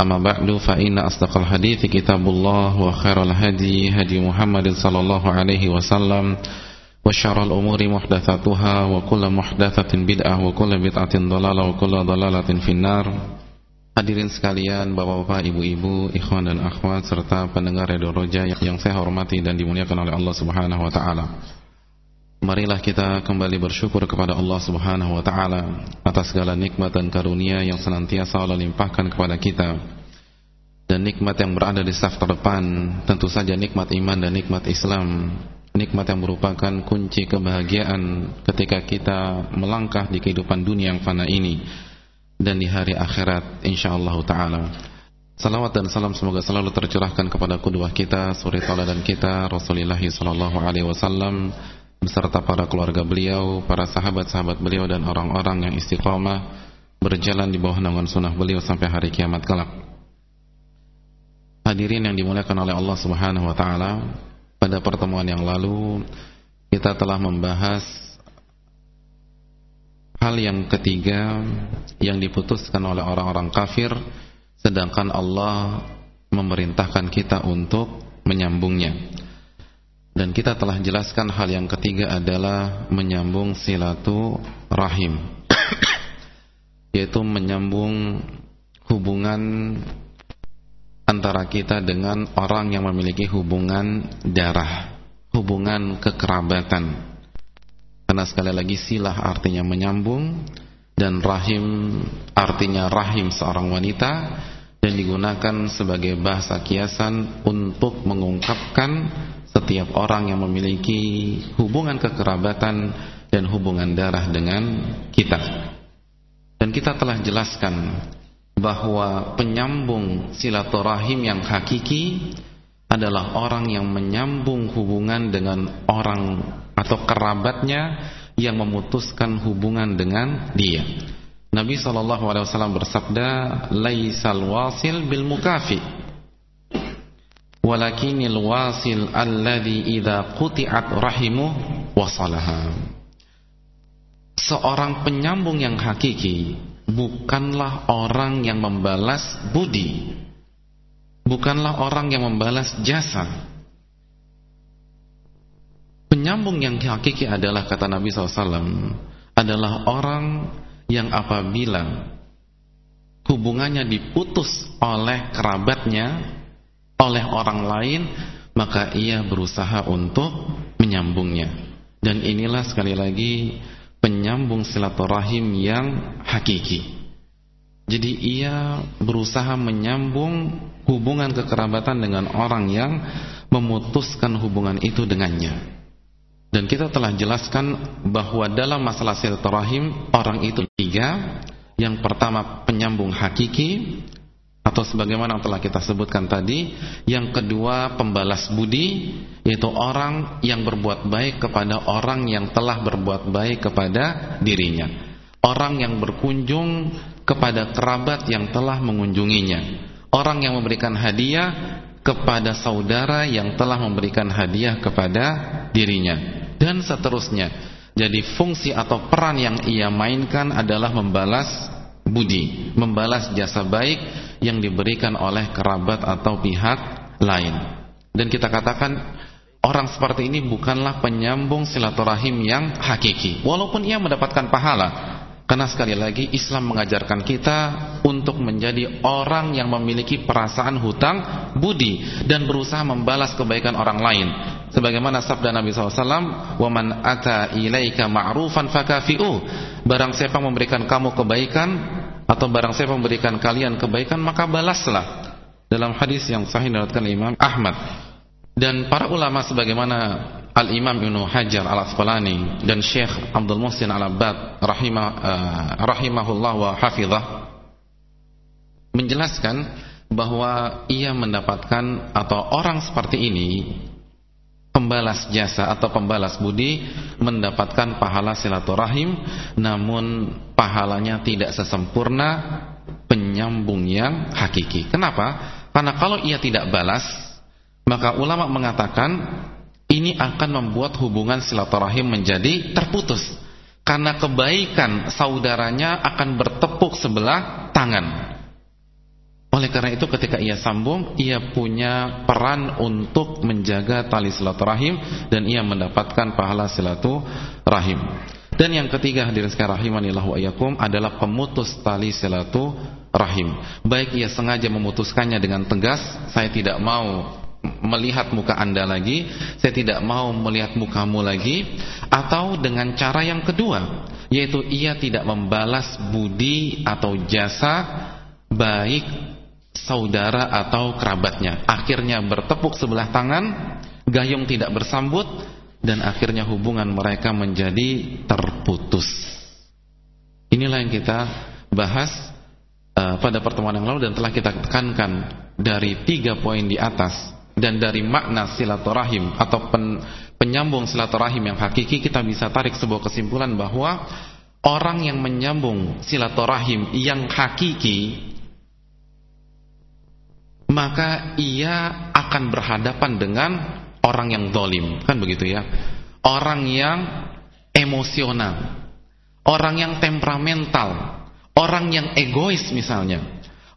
أما بعد فإن أصدق الحديث كتاب الله وخير الهدي هدي محمد صلى الله عليه وسلم وشر الأمور محدثاتها وكل محدثة بدعة وكل بدعة ضلالة وكل ضلالة في النار Hadirin sekalian, bapak-bapak, ibu-ibu, ikhwan dan akhwat serta pendengar Radio Roja yang saya hormati dan dimuliakan oleh Allah Subhanahu wa taala. Marilah kita kembali bersyukur kepada Allah Subhanahu wa taala atas segala nikmat dan karunia yang senantiasa Allah limpahkan kepada kita. Dan nikmat yang berada di saf terdepan tentu saja nikmat iman dan nikmat Islam. Nikmat yang merupakan kunci kebahagiaan ketika kita melangkah di kehidupan dunia yang fana ini dan di hari akhirat insyaallah taala. Salawat dan salam semoga selalu tercurahkan kepada kedua kita, suri dan kita, Rasulullah sallallahu alaihi wasallam beserta para keluarga beliau, para sahabat-sahabat beliau dan orang-orang yang istiqamah berjalan di bawah naungan sunnah beliau sampai hari kiamat kelak. Hadirin yang dimuliakan oleh Allah Subhanahu wa taala, pada pertemuan yang lalu kita telah membahas hal yang ketiga yang diputuskan oleh orang-orang kafir sedangkan Allah memerintahkan kita untuk menyambungnya dan kita telah jelaskan hal yang ketiga adalah menyambung silatu rahim yaitu menyambung hubungan antara kita dengan orang yang memiliki hubungan darah hubungan kekerabatan. Karena sekali lagi silah artinya menyambung dan rahim artinya rahim seorang wanita dan digunakan sebagai bahasa kiasan untuk mengungkapkan setiap orang yang memiliki hubungan kekerabatan dan hubungan darah dengan kita. Dan kita telah jelaskan bahwa penyambung silaturahim yang hakiki adalah orang yang menyambung hubungan dengan orang atau kerabatnya yang memutuskan hubungan dengan dia. Nabi SAW bersabda, "Laisal wasil bil mukafi, walakinil wasil alladhi idza quti'at rahimuh wasalaha." Seorang penyambung yang hakiki bukanlah orang yang membalas budi, bukanlah orang yang membalas jasa, Penyambung yang hakiki adalah kata Nabi SAW adalah orang yang apabila hubungannya diputus oleh kerabatnya, oleh orang lain, maka ia berusaha untuk menyambungnya. Dan inilah sekali lagi penyambung silaturahim yang hakiki. Jadi ia berusaha menyambung hubungan kekerabatan dengan orang yang memutuskan hubungan itu dengannya. Dan kita telah jelaskan bahwa dalam masalah silaturahim orang itu tiga. Yang pertama penyambung hakiki atau sebagaimana telah kita sebutkan tadi. Yang kedua pembalas budi yaitu orang yang berbuat baik kepada orang yang telah berbuat baik kepada dirinya. Orang yang berkunjung kepada kerabat yang telah mengunjunginya. Orang yang memberikan hadiah kepada saudara yang telah memberikan hadiah kepada dirinya dan seterusnya. Jadi fungsi atau peran yang ia mainkan adalah membalas budi, membalas jasa baik yang diberikan oleh kerabat atau pihak lain. Dan kita katakan orang seperti ini bukanlah penyambung silaturahim yang hakiki, walaupun ia mendapatkan pahala. Karena sekali lagi Islam mengajarkan kita untuk menjadi orang yang memiliki perasaan hutang budi dan berusaha membalas kebaikan orang lain. Sebagaimana sabda Nabi SAW, "Waman ata ilaika ma'rufan fakafi'u." Barang siapa memberikan kamu kebaikan atau barang siapa memberikan kalian kebaikan maka balaslah. Dalam hadis yang sahih diriwayatkan Imam Ahmad. Dan para ulama sebagaimana Al-Imam Ibnu Hajar Al-Asqalani dan Syekh Abdul Muhsin Al-Abbad rahimah, uh, rahimahullah wa hafizah menjelaskan bahwa ia mendapatkan atau orang seperti ini pembalas jasa atau pembalas budi mendapatkan pahala silaturahim namun pahalanya tidak sesempurna penyambung yang hakiki. Kenapa? Karena kalau ia tidak balas maka ulama mengatakan ini akan membuat hubungan silaturahim menjadi terputus karena kebaikan saudaranya akan bertepuk sebelah tangan. Oleh karena itu ketika ia sambung, ia punya peran untuk menjaga tali silaturahim dan ia mendapatkan pahala silaturahim. Dan yang ketiga hadirin sekalian rahimanillah wa adalah pemutus tali silaturahim. Baik ia sengaja memutuskannya dengan tegas, saya tidak mau melihat muka anda lagi Saya tidak mau melihat mukamu lagi Atau dengan cara yang kedua Yaitu ia tidak membalas budi atau jasa Baik saudara atau kerabatnya. Akhirnya bertepuk sebelah tangan Gayung tidak bersambut Dan akhirnya hubungan mereka menjadi terputus. Inilah yang kita bahas uh, pada pertemuan yang lalu Dan telah kita tekankan dari tiga poin di atas dan dari makna silaturahim atau pen, penyambung silaturahim yang hakiki kita bisa tarik sebuah kesimpulan bahwa orang yang menyambung silaturahim yang hakiki maka ia akan berhadapan dengan orang yang dolim kan begitu ya orang yang emosional orang yang temperamental orang yang egois misalnya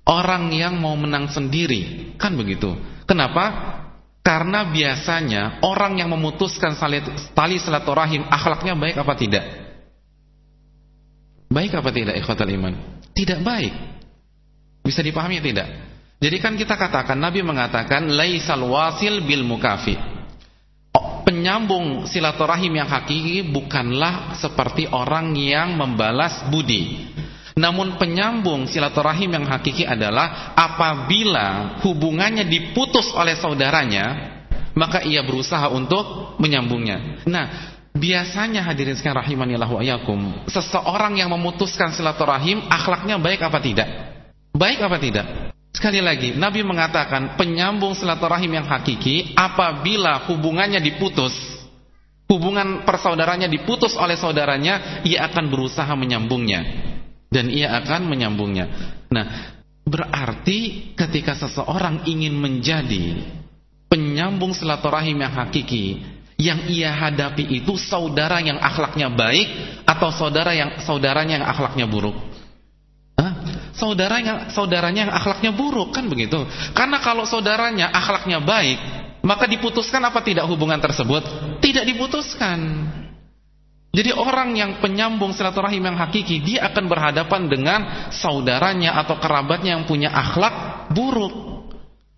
orang yang mau menang sendiri kan begitu Kenapa? Karena biasanya orang yang memutuskan tali silaturahim akhlaknya baik apa tidak? Baik apa tidak ikhwatal iman? Tidak baik. Bisa dipahami tidak? Jadi kan kita katakan Nabi mengatakan laisal wasil bil mukafi. Oh, penyambung silaturahim yang hakiki bukanlah seperti orang yang membalas budi. Namun penyambung silaturahim yang hakiki adalah apabila hubungannya diputus oleh saudaranya, maka ia berusaha untuk menyambungnya. Nah, biasanya hadirin sekalian rahimanillah wa ayakum, seseorang yang memutuskan silaturahim akhlaknya baik apa tidak? Baik apa tidak? Sekali lagi, Nabi mengatakan penyambung silaturahim yang hakiki apabila hubungannya diputus, hubungan persaudaranya diputus oleh saudaranya, ia akan berusaha menyambungnya dan ia akan menyambungnya. Nah, berarti ketika seseorang ingin menjadi penyambung silaturahim yang hakiki, yang ia hadapi itu saudara yang akhlaknya baik atau saudara yang saudaranya yang akhlaknya buruk? Hah? Saudara yang saudaranya yang akhlaknya buruk kan begitu? Karena kalau saudaranya akhlaknya baik, maka diputuskan apa tidak hubungan tersebut? Tidak diputuskan. Jadi orang yang penyambung silaturahim yang hakiki dia akan berhadapan dengan saudaranya atau kerabatnya yang punya akhlak buruk.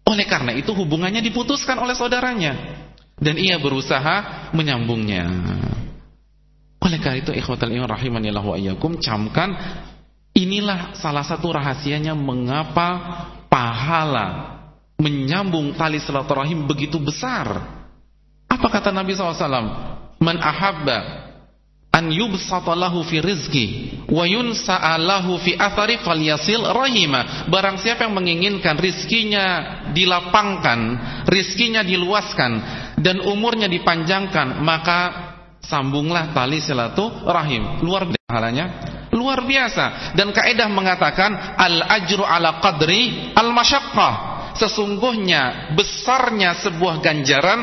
Oleh karena itu hubungannya diputuskan oleh saudaranya dan ia berusaha menyambungnya. Oleh karena itu ikhwatal iman rahimanillah wa iyyakum camkan inilah salah satu rahasianya mengapa pahala menyambung tali silaturahim begitu besar. Apa kata Nabi SAW? Man ahabba an yubsatalahu fi rizki wa yunsa'alahu fi athari falyasil rahima barang siapa yang menginginkan rizkinya dilapangkan rizkinya diluaskan dan umurnya dipanjangkan maka sambunglah tali silaturahim luar biasa halanya luar biasa dan kaidah mengatakan al ajru ala qadri al masyaqqah sesungguhnya besarnya sebuah ganjaran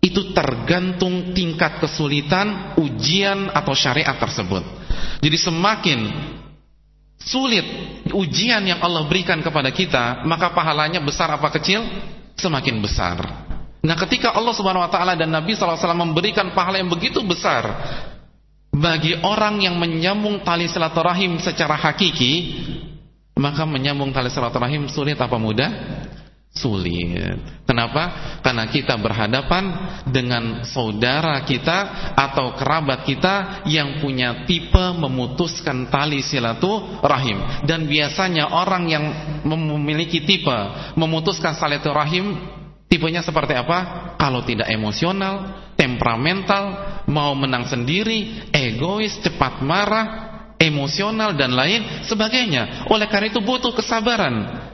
itu tergantung tingkat kesulitan ujian atau syariat tersebut. Jadi semakin sulit ujian yang Allah berikan kepada kita, maka pahalanya besar apa kecil? Semakin besar. Nah, ketika Allah Subhanahu wa taala dan Nabi SAW memberikan pahala yang begitu besar bagi orang yang menyambung tali silaturahim secara hakiki, maka menyambung tali silaturahim sulit apa mudah? Sulit. Kenapa? Karena kita berhadapan dengan saudara kita atau kerabat kita yang punya tipe memutuskan tali silaturahim. Dan biasanya orang yang memiliki tipe memutuskan silaturahim tipenya seperti apa? Kalau tidak emosional, temperamental, mau menang sendiri, egois, cepat marah, emosional dan lain sebagainya. Oleh karena itu butuh kesabaran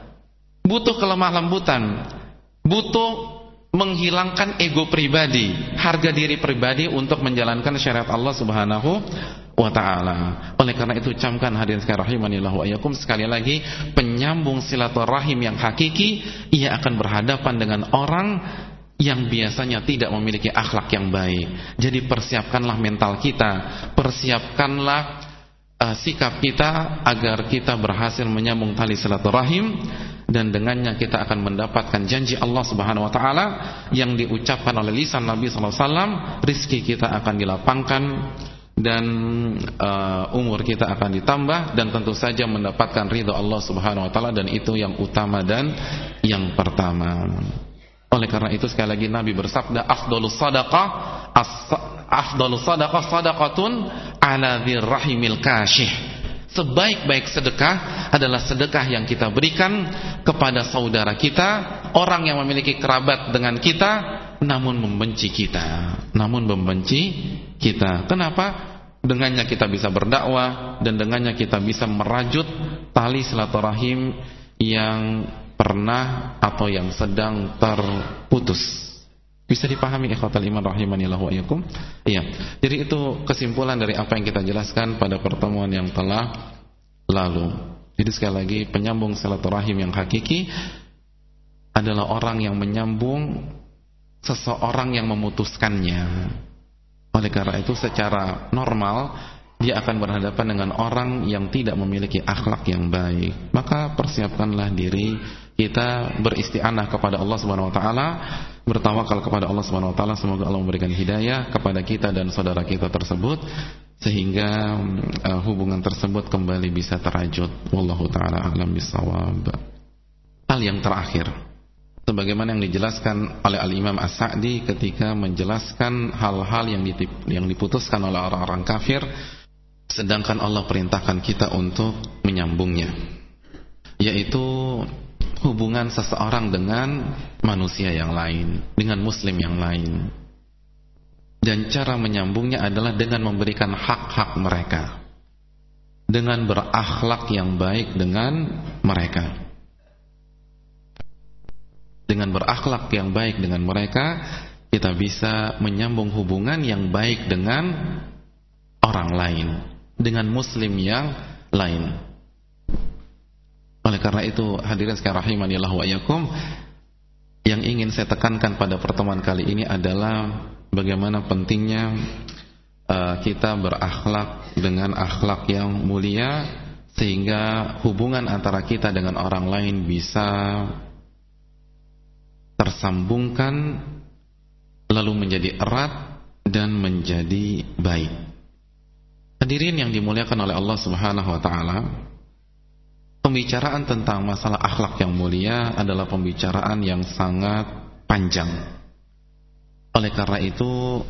butuh kelemah lembutan, butuh menghilangkan ego pribadi, harga diri pribadi untuk menjalankan syariat Allah Subhanahu wa taala. Oleh karena itu camkan hadirin sekalian rahimanillah wa iyyakum sekali lagi penyambung silaturahim yang hakiki ia akan berhadapan dengan orang yang biasanya tidak memiliki akhlak yang baik. Jadi persiapkanlah mental kita, persiapkanlah uh, sikap kita agar kita berhasil menyambung tali silaturahim dan dengannya kita akan mendapatkan janji Allah Subhanahu wa taala yang diucapkan oleh lisan Nabi sallallahu alaihi wasallam, rizki kita akan dilapangkan dan uh, umur kita akan ditambah dan tentu saja mendapatkan ridho Allah Subhanahu wa taala dan itu yang utama dan yang pertama. Oleh karena itu sekali lagi Nabi bersabda afdhalus sadaqah afdhalus sadaqah sadaqatun ala dzirrahimil kashih Sebaik-baik sedekah adalah sedekah yang kita berikan kepada saudara kita, orang yang memiliki kerabat dengan kita, namun membenci kita. Namun membenci kita. Kenapa? Dengannya kita bisa berdakwah dan dengannya kita bisa merajut tali silaturahim yang pernah atau yang sedang terputus. Bisa dipahami ikhwatal iman rahimanillah wa iyakum? Iya. Jadi itu kesimpulan dari apa yang kita jelaskan pada pertemuan yang telah lalu. Jadi sekali lagi penyambung silaturahim yang hakiki adalah orang yang menyambung seseorang yang memutuskannya. Oleh karena itu secara normal dia akan berhadapan dengan orang yang tidak memiliki akhlak yang baik. Maka persiapkanlah diri kita beristianah kepada Allah Subhanahu wa taala, bertawakal kepada Allah Subhanahu wa taala semoga Allah memberikan hidayah kepada kita dan saudara kita tersebut sehingga uh, hubungan tersebut kembali bisa terajut. Wallahu taala alam bisawab. Hal yang terakhir sebagaimana yang dijelaskan oleh Al-Imam As-Sa'di ketika menjelaskan hal-hal yang yang diputuskan oleh orang-orang kafir sedangkan Allah perintahkan kita untuk menyambungnya yaitu hubungan seseorang dengan manusia yang lain, dengan muslim yang lain. Dan cara menyambungnya adalah dengan memberikan hak-hak mereka. Dengan berakhlak yang baik dengan mereka. Dengan berakhlak yang baik dengan mereka, kita bisa menyambung hubungan yang baik dengan orang lain, dengan muslim yang lain. Oleh karena itu hadirin sekalian rahimanillah wa iyyakum yang ingin saya tekankan pada pertemuan kali ini adalah bagaimana pentingnya uh, kita berakhlak dengan akhlak yang mulia sehingga hubungan antara kita dengan orang lain bisa tersambungkan lalu menjadi erat dan menjadi baik. Hadirin yang dimuliakan oleh Allah Subhanahu wa taala, Pembicaraan tentang masalah akhlak yang mulia adalah pembicaraan yang sangat panjang. Oleh karena itu,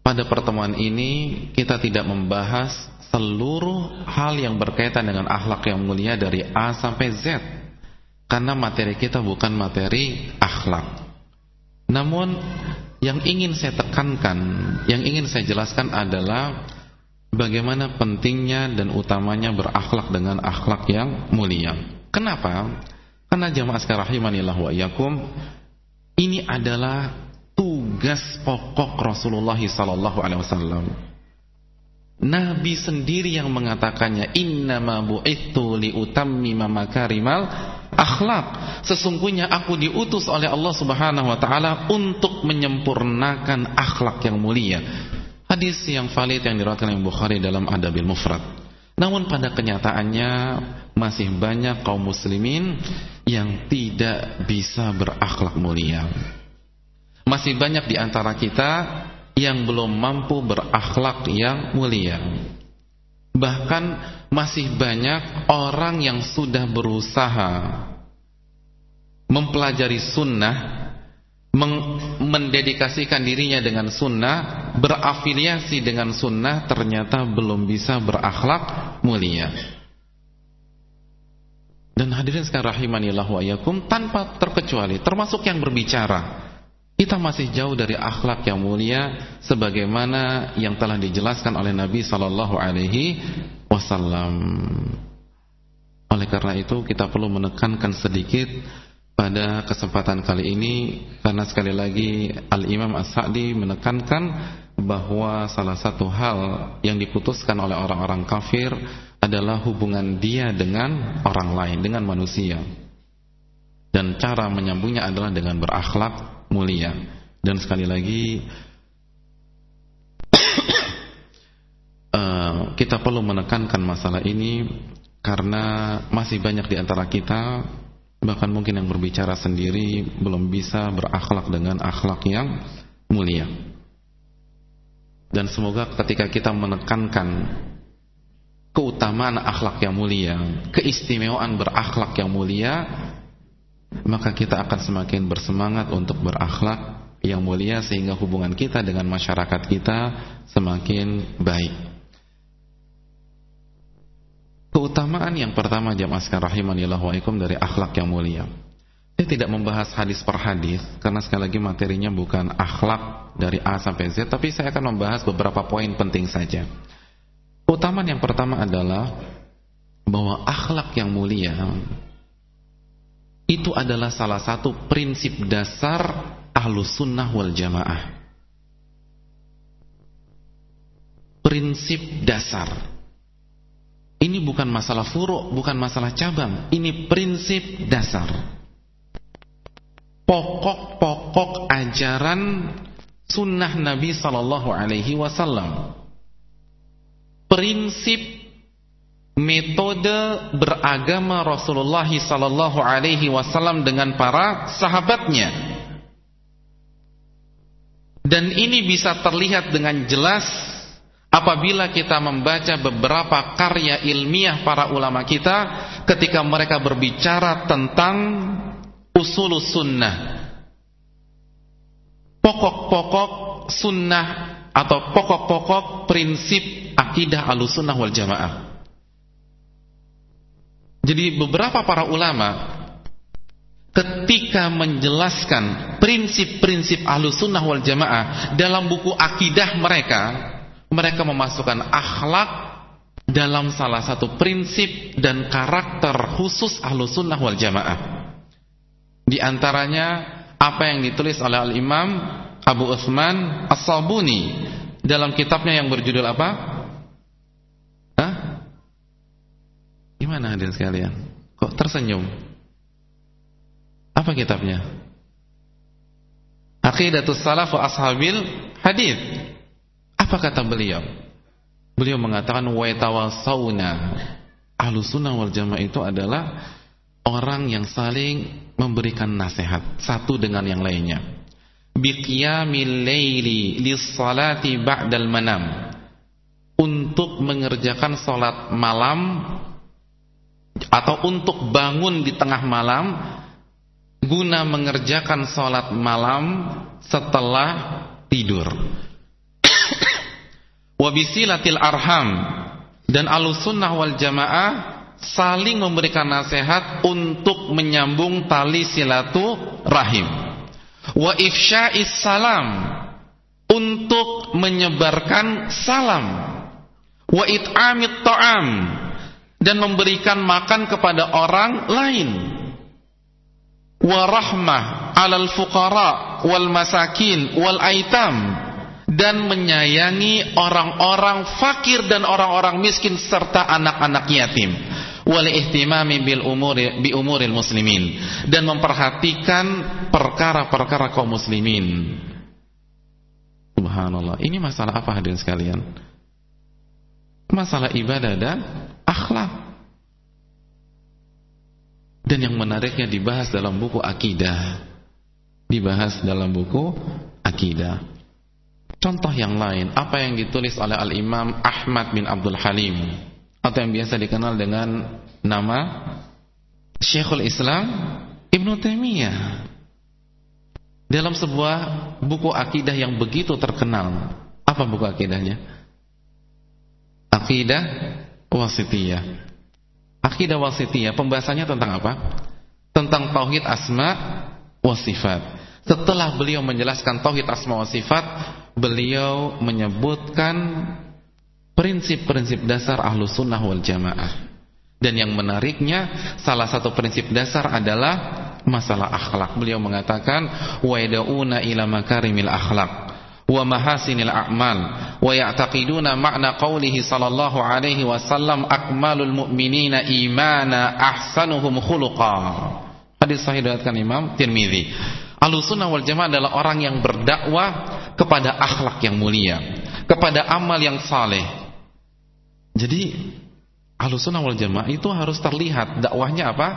pada pertemuan ini kita tidak membahas seluruh hal yang berkaitan dengan akhlak yang mulia dari A sampai Z. Karena materi kita bukan materi akhlak. Namun yang ingin saya tekankan, yang ingin saya jelaskan adalah bagaimana pentingnya dan utamanya berakhlak dengan akhlak yang mulia. Kenapa? Karena jamaah sekalian rahimanillah wa iyyakum ini adalah tugas pokok Rasulullah sallallahu alaihi wasallam. Nabi sendiri yang mengatakannya innama bu'ittu liutammima makarimal akhlak. Sesungguhnya aku diutus oleh Allah Subhanahu wa taala untuk menyempurnakan akhlak yang mulia. Hadis yang valid yang diriwayatkan oleh Bukhari dalam Adabil Mufrad. Namun pada kenyataannya masih banyak kaum muslimin yang tidak bisa berakhlak mulia. Masih banyak di antara kita yang belum mampu berakhlak yang mulia. Bahkan masih banyak orang yang sudah berusaha mempelajari sunnah, mendedikasikan dirinya dengan sunnah, berafiliasi dengan sunnah, ternyata belum bisa berakhlak mulia. Dan hadirin sekalian rahimanillah wa yakum tanpa terkecuali termasuk yang berbicara kita masih jauh dari akhlak yang mulia sebagaimana yang telah dijelaskan oleh Nabi sallallahu alaihi wasallam. Oleh karena itu kita perlu menekankan sedikit pada kesempatan kali ini karena sekali lagi Al-Imam As-Sa'di menekankan bahwa salah satu hal yang diputuskan oleh orang-orang kafir adalah hubungan dia dengan orang lain, dengan manusia. Dan cara menyambungnya adalah dengan berakhlak mulia. Dan sekali lagi uh, kita perlu menekankan masalah ini karena masih banyak di antara kita bahkan mungkin yang berbicara sendiri belum bisa berakhlak dengan akhlak yang mulia. Dan semoga ketika kita menekankan keutamaan akhlak yang mulia keistimewaan berakhlak yang mulia maka kita akan semakin bersemangat untuk berakhlak yang mulia sehingga hubungan kita dengan masyarakat kita semakin baik. Keutamaan yang pertama jamaah sekalian rahimanillah wa ikum dari akhlak yang mulia. Saya tidak membahas hadis per hadis karena sekali lagi materinya bukan akhlak dari A sampai Z tapi saya akan membahas beberapa poin penting saja. Keutamaan yang pertama adalah bahwa akhlak yang mulia itu adalah salah satu prinsip dasar ahlu sunnah wal jamaah. Prinsip dasar. Ini bukan masalah furuk, bukan masalah cabang. Ini prinsip dasar. Pokok-pokok ajaran sunnah Nabi Sallallahu Alaihi Wasallam. Prinsip metode beragama Rasulullah sallallahu alaihi wasallam dengan para sahabatnya. Dan ini bisa terlihat dengan jelas apabila kita membaca beberapa karya ilmiah para ulama kita ketika mereka berbicara tentang usul sunnah. Pokok-pokok sunnah atau pokok-pokok prinsip akidah alusunnah wal jamaah. Jadi beberapa para ulama ketika menjelaskan prinsip-prinsip ahlus sunnah wal jamaah dalam buku akidah mereka, mereka memasukkan akhlak dalam salah satu prinsip dan karakter khusus ahlus sunnah wal jamaah. Di antaranya apa yang ditulis oleh Al-Imam Abu Uthman As-Sabuni dalam kitabnya yang berjudul apa? Gimana hadirin sekalian? Kok tersenyum? Apa kitabnya? Aqidatus Salaf Ashabil Hadis. Apa kata beliau? Beliau mengatakan wa tawassauna. Ahlus sunnah wal jamaah itu adalah orang yang saling memberikan nasihat satu dengan yang lainnya. Biqiyamil laili lis-salati ba'dal manam. Untuk mengerjakan salat malam atau untuk bangun di tengah malam guna mengerjakan sholat malam setelah tidur. Wabisilatil arham dan alusunnah wal jamaah saling memberikan nasihat untuk menyambung tali silatu rahim. Wa ifsya'is salam untuk menyebarkan salam. Wa it'amit ta'am dan memberikan makan kepada orang lain. Warahmah alal fuqara wal masakin wal aitam. Dan menyayangi orang-orang fakir dan orang-orang miskin serta anak-anak yatim. Wal ihtimami bil umuri bi umuril muslimin. Dan memperhatikan perkara-perkara kaum muslimin. Subhanallah. Ini masalah apa hadirin sekalian masalah ibadah dan akhlak. Dan yang menariknya dibahas dalam buku akidah. Dibahas dalam buku akidah. Contoh yang lain, apa yang ditulis oleh Al-Imam Ahmad bin Abdul Halim atau yang biasa dikenal dengan nama Syekhul Islam Ibnu Taimiyah dalam sebuah buku akidah yang begitu terkenal. Apa buku akidahnya? Akidah Wasitiyah. Akidah Wasitiyah pembahasannya tentang apa? Tentang tauhid asma wa sifat. Setelah beliau menjelaskan tauhid asma wa sifat, beliau menyebutkan prinsip-prinsip dasar ahlu sunnah wal jamaah. Dan yang menariknya, salah satu prinsip dasar adalah masalah akhlak. Beliau mengatakan, yad'una ila makarimil akhlak wa mahasinil a'mal wa ya'taqiduna ma'na qawlihi sallallahu alaihi wasallam akmalul mu'minina imana ahsanuhum khuluqa. Hadis sahih diriwayatkan Imam Tirmizi. Ahlussunnah wal Jamaah adalah orang yang berdakwah kepada akhlak yang mulia, kepada amal yang saleh, jadi Ahlussunnah wal Jamaah itu harus terlihat dakwahnya apa?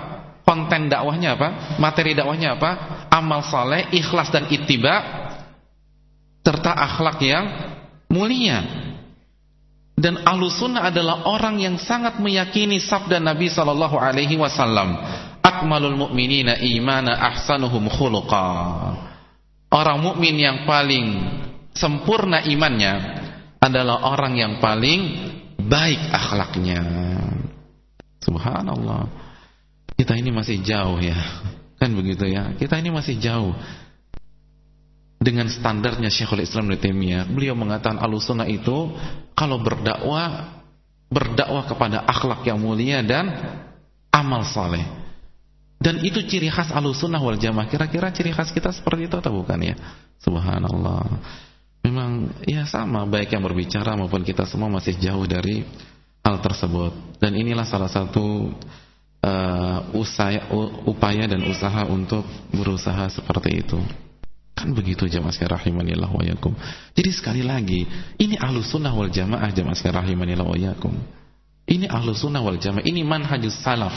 Konten dakwahnya apa? Materi dakwahnya apa? Amal saleh, ikhlas dan ittiba serta akhlak yang mulia. Dan Ahlussunnah adalah orang yang sangat meyakini sabda Nabi sallallahu alaihi wasallam, "Akmalul mu'minina imana ahsanuhum khuluqa." Orang mukmin yang paling sempurna imannya adalah orang yang paling baik akhlaknya. Subhanallah. Kita ini masih jauh ya. Kan begitu ya. Kita ini masih jauh. Dengan standarnya Syekhul Islam Ibnu Taimiyah, beliau mengatakan alusuna itu kalau berdakwah berdakwah kepada akhlak yang mulia dan amal saleh. Dan itu ciri khas alusunah wal jamaah. Kira-kira ciri khas kita seperti itu atau bukan ya? Subhanallah. Memang ya sama baik yang berbicara maupun kita semua masih jauh dari hal tersebut. Dan inilah salah satu uh, usaya, upaya dan usaha untuk berusaha seperti itu. Kan begitu jamaah sekalian rahimanillah wa yakum. Jadi sekali lagi, ini ahlu sunnah wal jamaah jamaah sekalian rahimanillah wa yakum. Ini ahlu sunnah wal jamaah, ini manhajus salaf.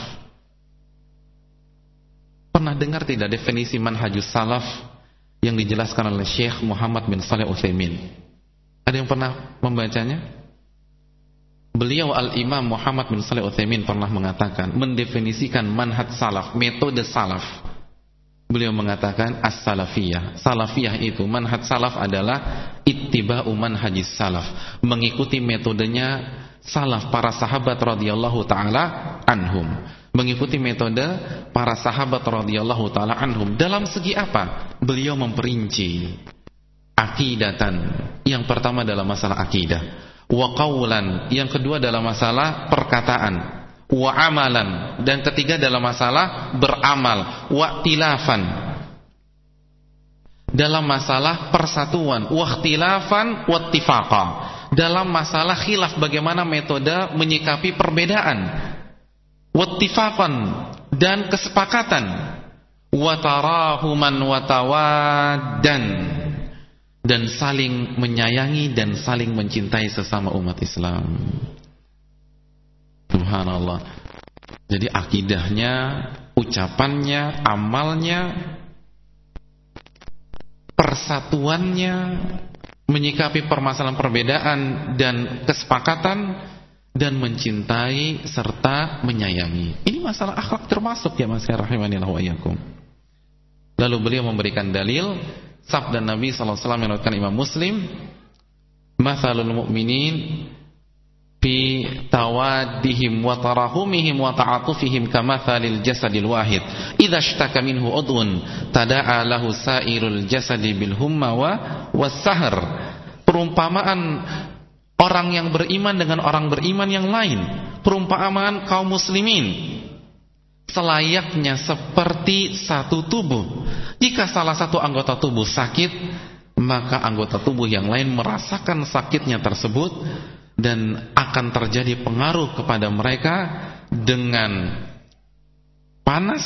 Pernah dengar tidak definisi manhajus salaf? yang dijelaskan oleh Syekh Muhammad bin Saleh Utsaimin. Ada yang pernah membacanya? Beliau Al-Imam Muhammad bin Saleh Utsaimin pernah mengatakan, mendefinisikan manhaj salaf, metode salaf. Beliau mengatakan as-salafiyah. Salafiyah itu manhaj salaf adalah ittiba'u manhajis salaf, mengikuti metodenya salaf para sahabat radhiyallahu taala anhum mengikuti metode para sahabat radhiyallahu taala anhum dalam segi apa? Beliau memperinci akidatan. Yang pertama dalam masalah akidah, wa qawlan, yang kedua dalam masalah perkataan, wa amalan, dan ketiga dalam masalah beramal, wa tilafan. Dalam masalah persatuan, wa ikhtilafan wa ittifaqa. Dalam masalah khilaf bagaimana metode menyikapi perbedaan. Wattifaqan dan kesepakatan. Watarahuman watawadan dan saling menyayangi dan saling mencintai sesama umat Islam. Subhanallah. Jadi akidahnya, ucapannya, amalnya, persatuannya, menyikapi permasalahan perbedaan dan kesepakatan dan mencintai serta menyayangi. Ini masalah akhlak termasuk ya Mas rahimanillah wa iyyakum. Lalu beliau memberikan dalil sabda Nabi sallallahu alaihi wasallam yang Imam Muslim, "Matsalul mu'minin fi tawaddihim wa tarahumihim wa ta'atufihim kamatsalil jasadil wahid. Idza ishtaka minhu udhun tada'a lahu sairul jasadi bil humma wa was-sahr." Perumpamaan orang yang beriman dengan orang beriman yang lain perumpamaan kaum muslimin selayaknya seperti satu tubuh jika salah satu anggota tubuh sakit maka anggota tubuh yang lain merasakan sakitnya tersebut dan akan terjadi pengaruh kepada mereka dengan panas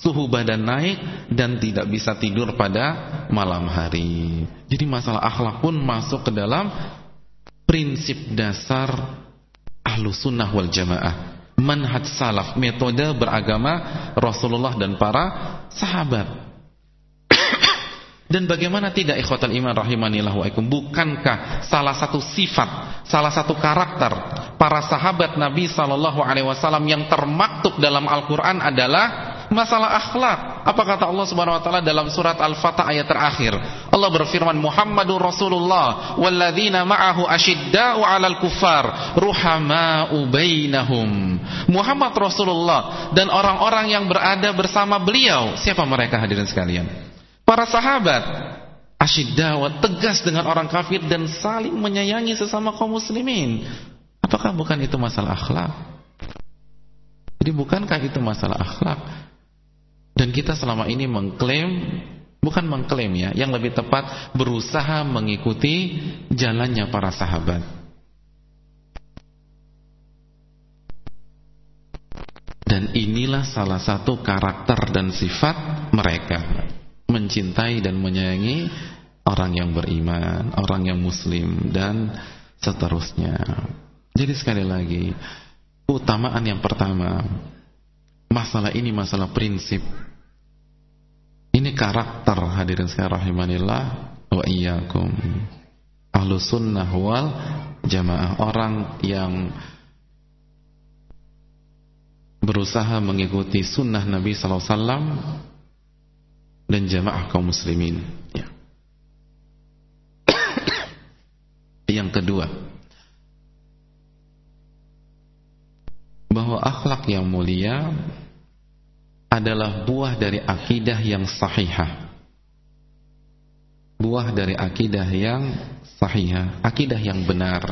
suhu badan naik dan tidak bisa tidur pada malam hari. Jadi masalah akhlak pun masuk ke dalam prinsip dasar ahlu sunnah wal jamaah. Manhaj salaf metode beragama Rasulullah dan para sahabat dan bagaimana tidak ikhwatal iman rahimanillah wa ikum bukankah salah satu sifat salah satu karakter para sahabat Nabi sallallahu alaihi wasallam yang termaktub dalam Al-Qur'an adalah masalah akhlak. Apa kata Allah Subhanahu wa taala dalam surat Al-Fatah ayat terakhir? Allah berfirman Muhammadur Rasulullah walladzina ma'ahu asyidda'u 'alal kuffar ruhama'u bainahum. Muhammad Rasulullah dan orang-orang yang berada bersama beliau. Siapa mereka hadirin sekalian? Para sahabat asyiddawa tegas dengan orang kafir dan saling menyayangi sesama kaum muslimin. Apakah bukan itu masalah akhlak? Jadi bukankah itu masalah akhlak? Dan kita selama ini mengklaim bukan mengklaim ya, yang lebih tepat berusaha mengikuti jalannya para sahabat. Dan inilah salah satu karakter dan sifat mereka mencintai dan menyayangi orang yang beriman, orang yang muslim dan seterusnya. Jadi sekali lagi, utamaan yang pertama, masalah ini masalah prinsip ini karakter hadirin sekalian rahimanillah wa iyyakum. Ahlu sunnah wal jamaah orang yang berusaha mengikuti sunnah Nabi sallallahu alaihi wasallam dan jamaah kaum muslimin. Ya. yang kedua, bahwa akhlak yang mulia adalah buah dari akidah yang sahihah. Buah dari akidah yang sahihah, akidah yang benar.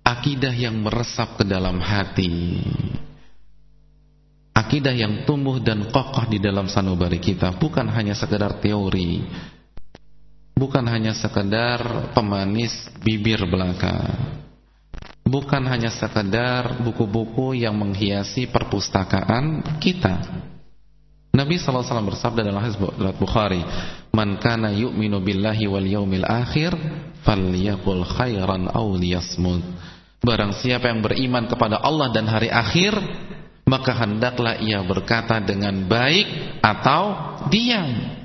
Akidah yang meresap ke dalam hati. Akidah yang tumbuh dan kokoh di dalam sanubari kita bukan hanya sekedar teori. Bukan hanya sekedar pemanis bibir belaka. Bukan hanya sekedar buku-buku yang menghiasi perpustakaan kita. Nabi SAW bersabda dalam hadis Bukhari, "Man kana yu'minu billahi wal yaumil akhir, falyaqul khairan aw liyasmut." Barang siapa yang beriman kepada Allah dan hari akhir, maka hendaklah ia berkata dengan baik atau diam.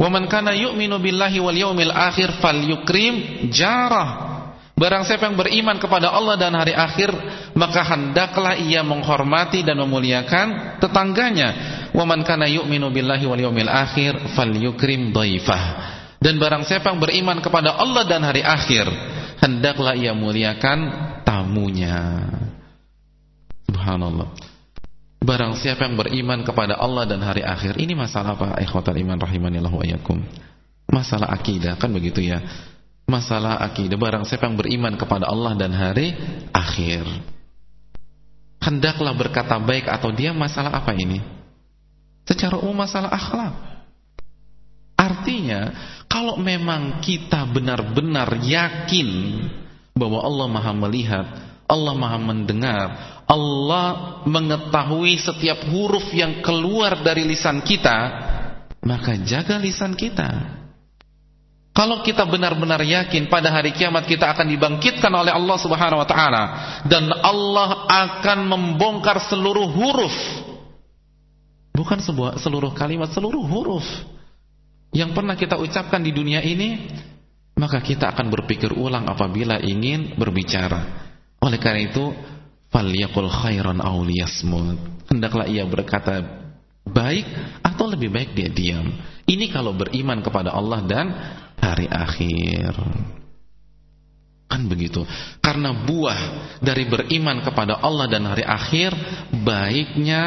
Wa man kana yu'minu billahi wal yaumil akhir falyukrim jarah. Barang siapa yang beriman kepada Allah dan hari akhir Maka hendaklah ia menghormati dan memuliakan tetangganya Wa man kana yu'minu billahi wal yawmil akhir Falyukrim daifah Dan barang siapa yang beriman kepada Allah dan hari akhir Hendaklah ia muliakan tamunya Subhanallah. Barang siapa yang beriman kepada Allah dan hari akhir Ini masalah apa? Ikhwatal iman rahimanillahu ayakum Masalah akidah kan begitu ya? Masalah akidah barang siapa yang beriman kepada Allah dan hari akhir. Hendaklah berkata baik atau dia masalah apa ini? Secara umum masalah akhlak. Artinya kalau memang kita benar-benar yakin bahwa Allah maha melihat Allah maha mendengar Allah mengetahui setiap huruf yang keluar dari lisan kita maka jaga lisan kita kalau kita benar-benar yakin pada hari kiamat kita akan dibangkitkan oleh Allah Subhanahu wa taala dan Allah akan membongkar seluruh huruf. Bukan sebuah seluruh kalimat, seluruh huruf yang pernah kita ucapkan di dunia ini, maka kita akan berpikir ulang apabila ingin berbicara. Oleh karena itu, falyaqul khairan aw liyasmut. Hendaklah ia berkata baik atau lebih baik dia diam. Ini kalau beriman kepada Allah dan hari akhir. Kan begitu. Karena buah dari beriman kepada Allah dan hari akhir baiknya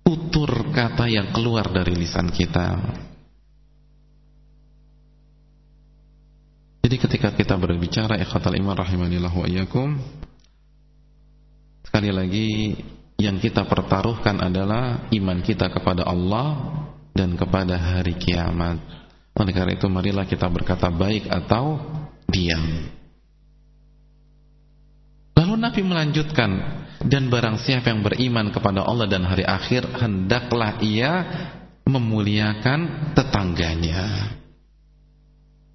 tutur kata yang keluar dari lisan kita. Jadi ketika kita berbicara ikhwatal iman rahimanillah wa sekali lagi yang kita pertaruhkan adalah iman kita kepada Allah dan kepada hari kiamat. Oleh karena itu marilah kita berkata baik atau diam. Lalu Nabi melanjutkan dan barang siapa yang beriman kepada Allah dan hari akhir hendaklah ia memuliakan tetangganya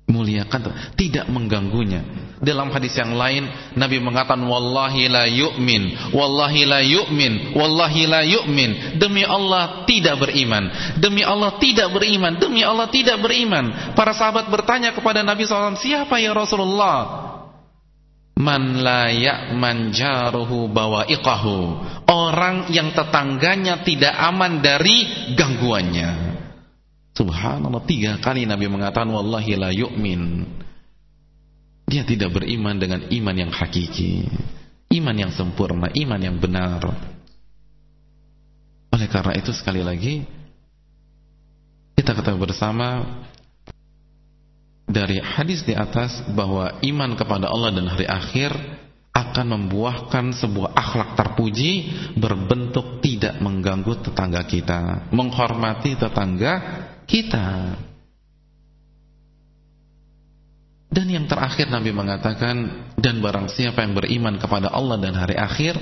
muliakan tidak mengganggunya. Dalam hadis yang lain Nabi mengatakan wallahi la yu'min wallahi la yu'min wallahi la yu'min. Demi Allah tidak beriman. Demi Allah tidak beriman demi Allah tidak beriman. Para sahabat bertanya kepada Nabi SAW siapa ya Rasulullah? Man la ya'man jaruhu bawa'iqahu. Orang yang tetangganya tidak aman dari gangguannya subhanallah. Tiga kali Nabi mengatakan wallahi la yu'min. Dia tidak beriman dengan iman yang hakiki. Iman yang sempurna iman yang benar. Oleh karena itu sekali lagi kita ketahui bersama dari hadis di atas bahwa iman kepada Allah dan hari akhir akan membuahkan sebuah akhlak terpuji berbentuk tidak mengganggu tetangga kita, menghormati tetangga kita. Dan yang terakhir Nabi mengatakan dan barang siapa yang beriman kepada Allah dan hari akhir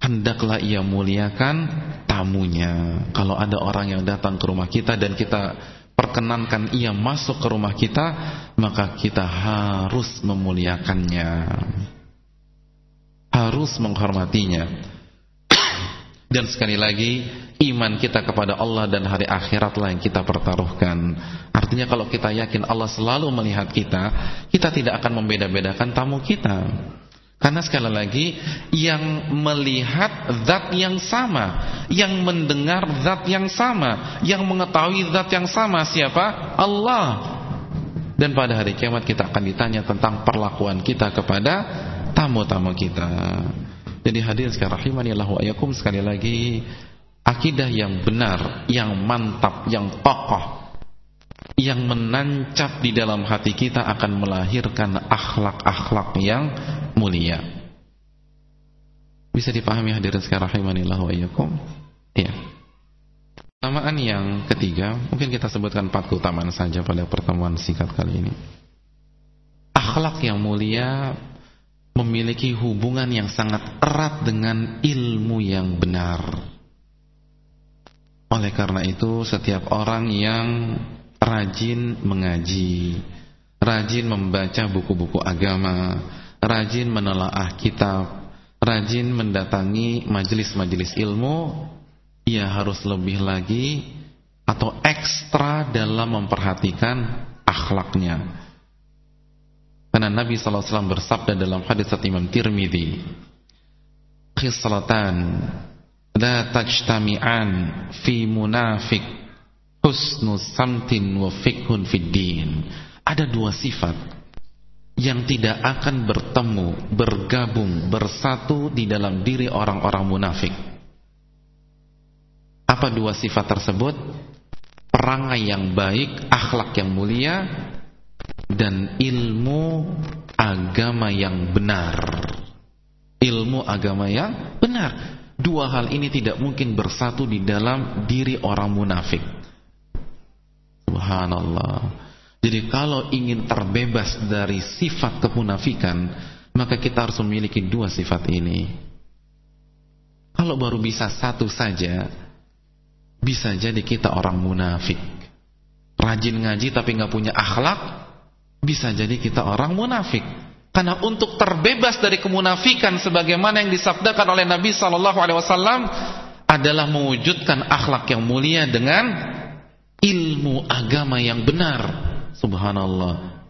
hendaklah ia muliakan tamunya. Kalau ada orang yang datang ke rumah kita dan kita perkenankan ia masuk ke rumah kita maka kita harus memuliakannya harus menghormatinya dan sekali lagi iman kita kepada Allah dan hari akhiratlah yang kita pertaruhkan artinya kalau kita yakin Allah selalu melihat kita kita tidak akan membeda-bedakan tamu kita karena sekali lagi yang melihat zat yang sama, yang mendengar zat yang sama, yang mengetahui zat yang sama siapa? Allah. Dan pada hari kiamat kita akan ditanya tentang perlakuan kita kepada tamu-tamu kita. Jadi hadirin sekalian rahimanillah wa ayakum sekali lagi akidah yang benar, yang mantap, yang kokoh yang menancap di dalam hati kita akan melahirkan akhlak-akhlak yang mulia. Bisa dipahami hadirin sekarang rahimanillah wa iyyakum? Ya. Keutamaan yang ketiga, mungkin kita sebutkan empat keutamaan saja pada pertemuan singkat kali ini. Akhlak yang mulia memiliki hubungan yang sangat erat dengan ilmu yang benar. Oleh karena itu, setiap orang yang rajin mengaji, rajin membaca buku-buku agama, rajin menelaah kitab, rajin mendatangi majelis-majelis ilmu, ia harus lebih lagi atau ekstra dalam memperhatikan akhlaknya. Karena Nabi SAW bersabda dalam hadis Imam Tirmidzi, "Khislatan la tajtami'an fi munafiq husnus samtin wa fiqhun fid din." Ada dua sifat yang tidak akan bertemu, bergabung, bersatu di dalam diri orang-orang munafik. Apa dua sifat tersebut? Perangai yang baik, akhlak yang mulia, dan ilmu agama yang benar. Ilmu agama yang benar. Dua hal ini tidak mungkin bersatu di dalam diri orang munafik. Subhanallah. Jadi kalau ingin terbebas dari sifat kemunafikan, maka kita harus memiliki dua sifat ini. Kalau baru bisa satu saja, bisa jadi kita orang munafik. Rajin ngaji tapi nggak punya akhlak, bisa jadi kita orang munafik. Karena untuk terbebas dari kemunafikan sebagaimana yang disabdakan oleh Nabi Shallallahu Alaihi Wasallam adalah mewujudkan akhlak yang mulia dengan ilmu agama yang benar. Subhanallah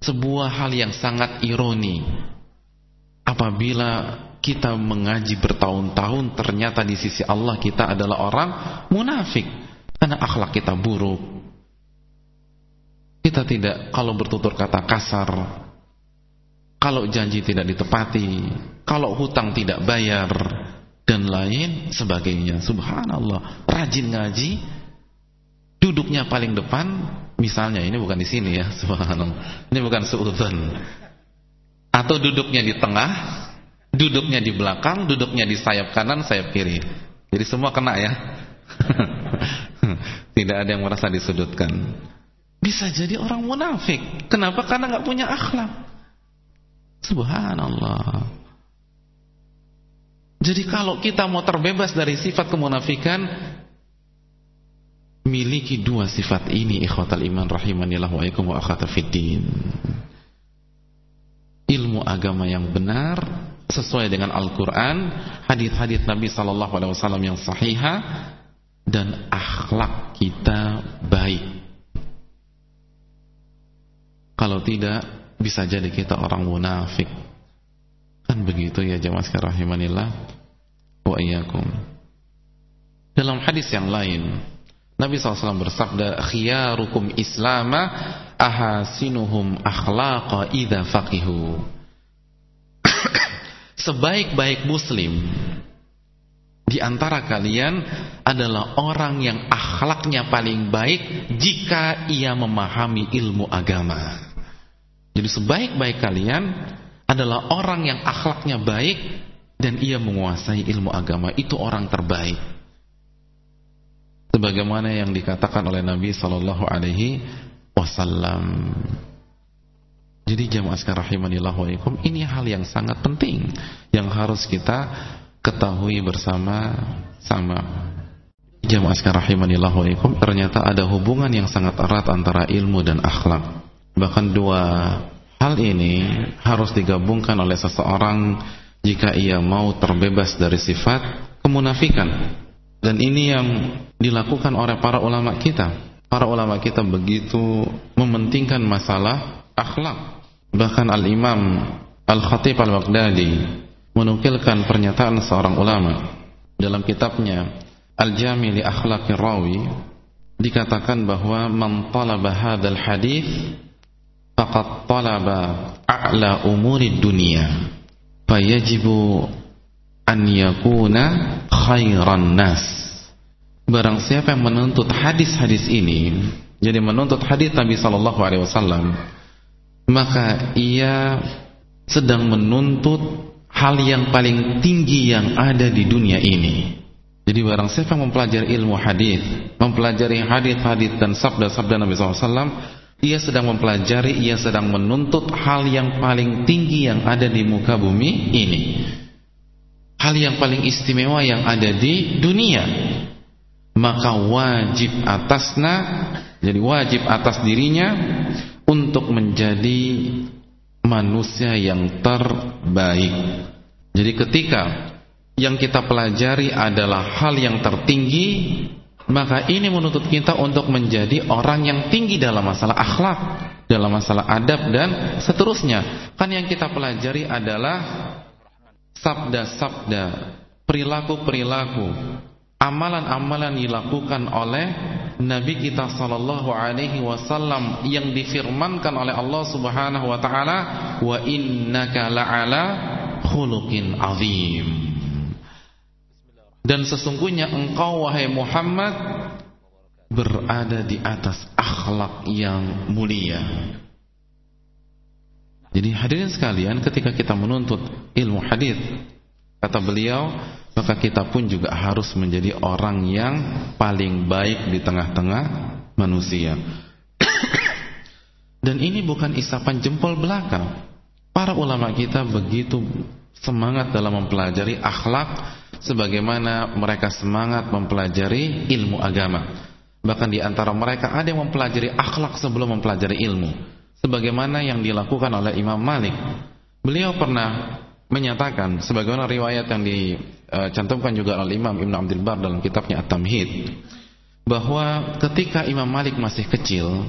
Sebuah hal yang sangat ironi Apabila kita mengaji bertahun-tahun Ternyata di sisi Allah kita adalah orang munafik Karena akhlak kita buruk Kita tidak Kalau bertutur kata kasar Kalau janji tidak ditepati Kalau hutang tidak bayar Dan lain sebagainya. Subhanallah. Rajin ngaji duduknya paling depan misalnya ini bukan di sini ya subhanallah. Ini bukan suudzon atau duduknya di tengah duduknya di belakang duduknya di sayap kanan sayap kiri. Jadi semua kena ya. Tidak ada yang merasa disudutkan bisa jadi orang munafik. Kenapa? Karena nggak punya akhlak. Subhanallah. Jadi kalau kita mau terbebas dari sifat kemunafikan miliki dua sifat ini ikhwatal iman rahimanillah wa ikum wa akhatafiddin ilmu agama yang benar sesuai dengan Al-Quran hadis-hadis Nabi Sallallahu Alaihi Wasallam yang sahihah dan akhlak kita baik kalau tidak bisa jadi kita orang munafik. Kan begitu ya jemaah sekalian rahimanillah wa iyyakum. Dalam hadis yang lain, Nabi SAW bersabda, "Khiyarukum islama ahasinuhum akhlaqa idza faqihu." Sebaik-baik muslim di antara kalian adalah orang yang akhlaknya paling baik jika ia memahami ilmu agama. Jadi sebaik-baik kalian adalah orang yang akhlaknya baik dan ia menguasai ilmu agama. Itu orang terbaik. Sebagaimana yang dikatakan oleh Nabi Sallallahu Alaihi Wasallam. Jadi jamaah sekalian rahimanillah wa ini hal yang sangat penting yang harus kita ketahui bersama sama jamaah sekalian rahimanillah wa ternyata ada hubungan yang sangat erat antara ilmu dan akhlak bahkan dua hal ini harus digabungkan oleh seseorang jika ia mau terbebas dari sifat kemunafikan. Dan ini yang dilakukan oleh para ulama kita. Para ulama kita begitu mementingkan masalah akhlak. Bahkan al-imam al-khatib al-baghdadi menukilkan pernyataan seorang ulama dalam kitabnya Al-Jami li Akhlaqir Rawi dikatakan bahwa man talaba hadzal hadis faqad talaba a'la umuri dunya fayajibu an yakuna khairan nas barang siapa yang menuntut hadis-hadis ini jadi menuntut hadis Nabi sallallahu alaihi wasallam maka ia sedang menuntut hal yang paling tinggi yang ada di dunia ini. Jadi barang siapa mempelajari ilmu hadis, mempelajari hadis-hadis dan sabda-sabda Nabi SAW, ia sedang mempelajari, ia sedang menuntut hal yang paling tinggi yang ada di muka bumi ini. Hal yang paling istimewa yang ada di dunia. Maka wajib atasnya, jadi wajib atas dirinya untuk menjadi manusia yang terbaik. Jadi ketika yang kita pelajari adalah hal yang tertinggi, maka ini menuntut kita untuk menjadi orang yang tinggi dalam masalah akhlak, dalam masalah adab dan seterusnya. Kan yang kita pelajari adalah sabda-sabda, perilaku-perilaku, amalan-amalan dilakukan oleh Nabi kita sallallahu alaihi wasallam yang difirmankan oleh Allah Subhanahu wa taala wa innaka la'ala khuluqin azim dan sesungguhnya engkau wahai Muhammad berada di atas akhlak yang mulia jadi hadirin sekalian ketika kita menuntut ilmu hadis kata beliau maka kita pun juga harus menjadi orang yang paling baik di tengah-tengah manusia. Dan ini bukan isapan jempol belakang. Para ulama kita begitu semangat dalam mempelajari akhlak sebagaimana mereka semangat mempelajari ilmu agama. Bahkan di antara mereka ada yang mempelajari akhlak sebelum mempelajari ilmu. Sebagaimana yang dilakukan oleh Imam Malik. Beliau pernah menyatakan sebagaimana riwayat yang dicantumkan juga oleh Imam Ibn Abdul Bar dalam kitabnya At-Tamhid bahwa ketika Imam Malik masih kecil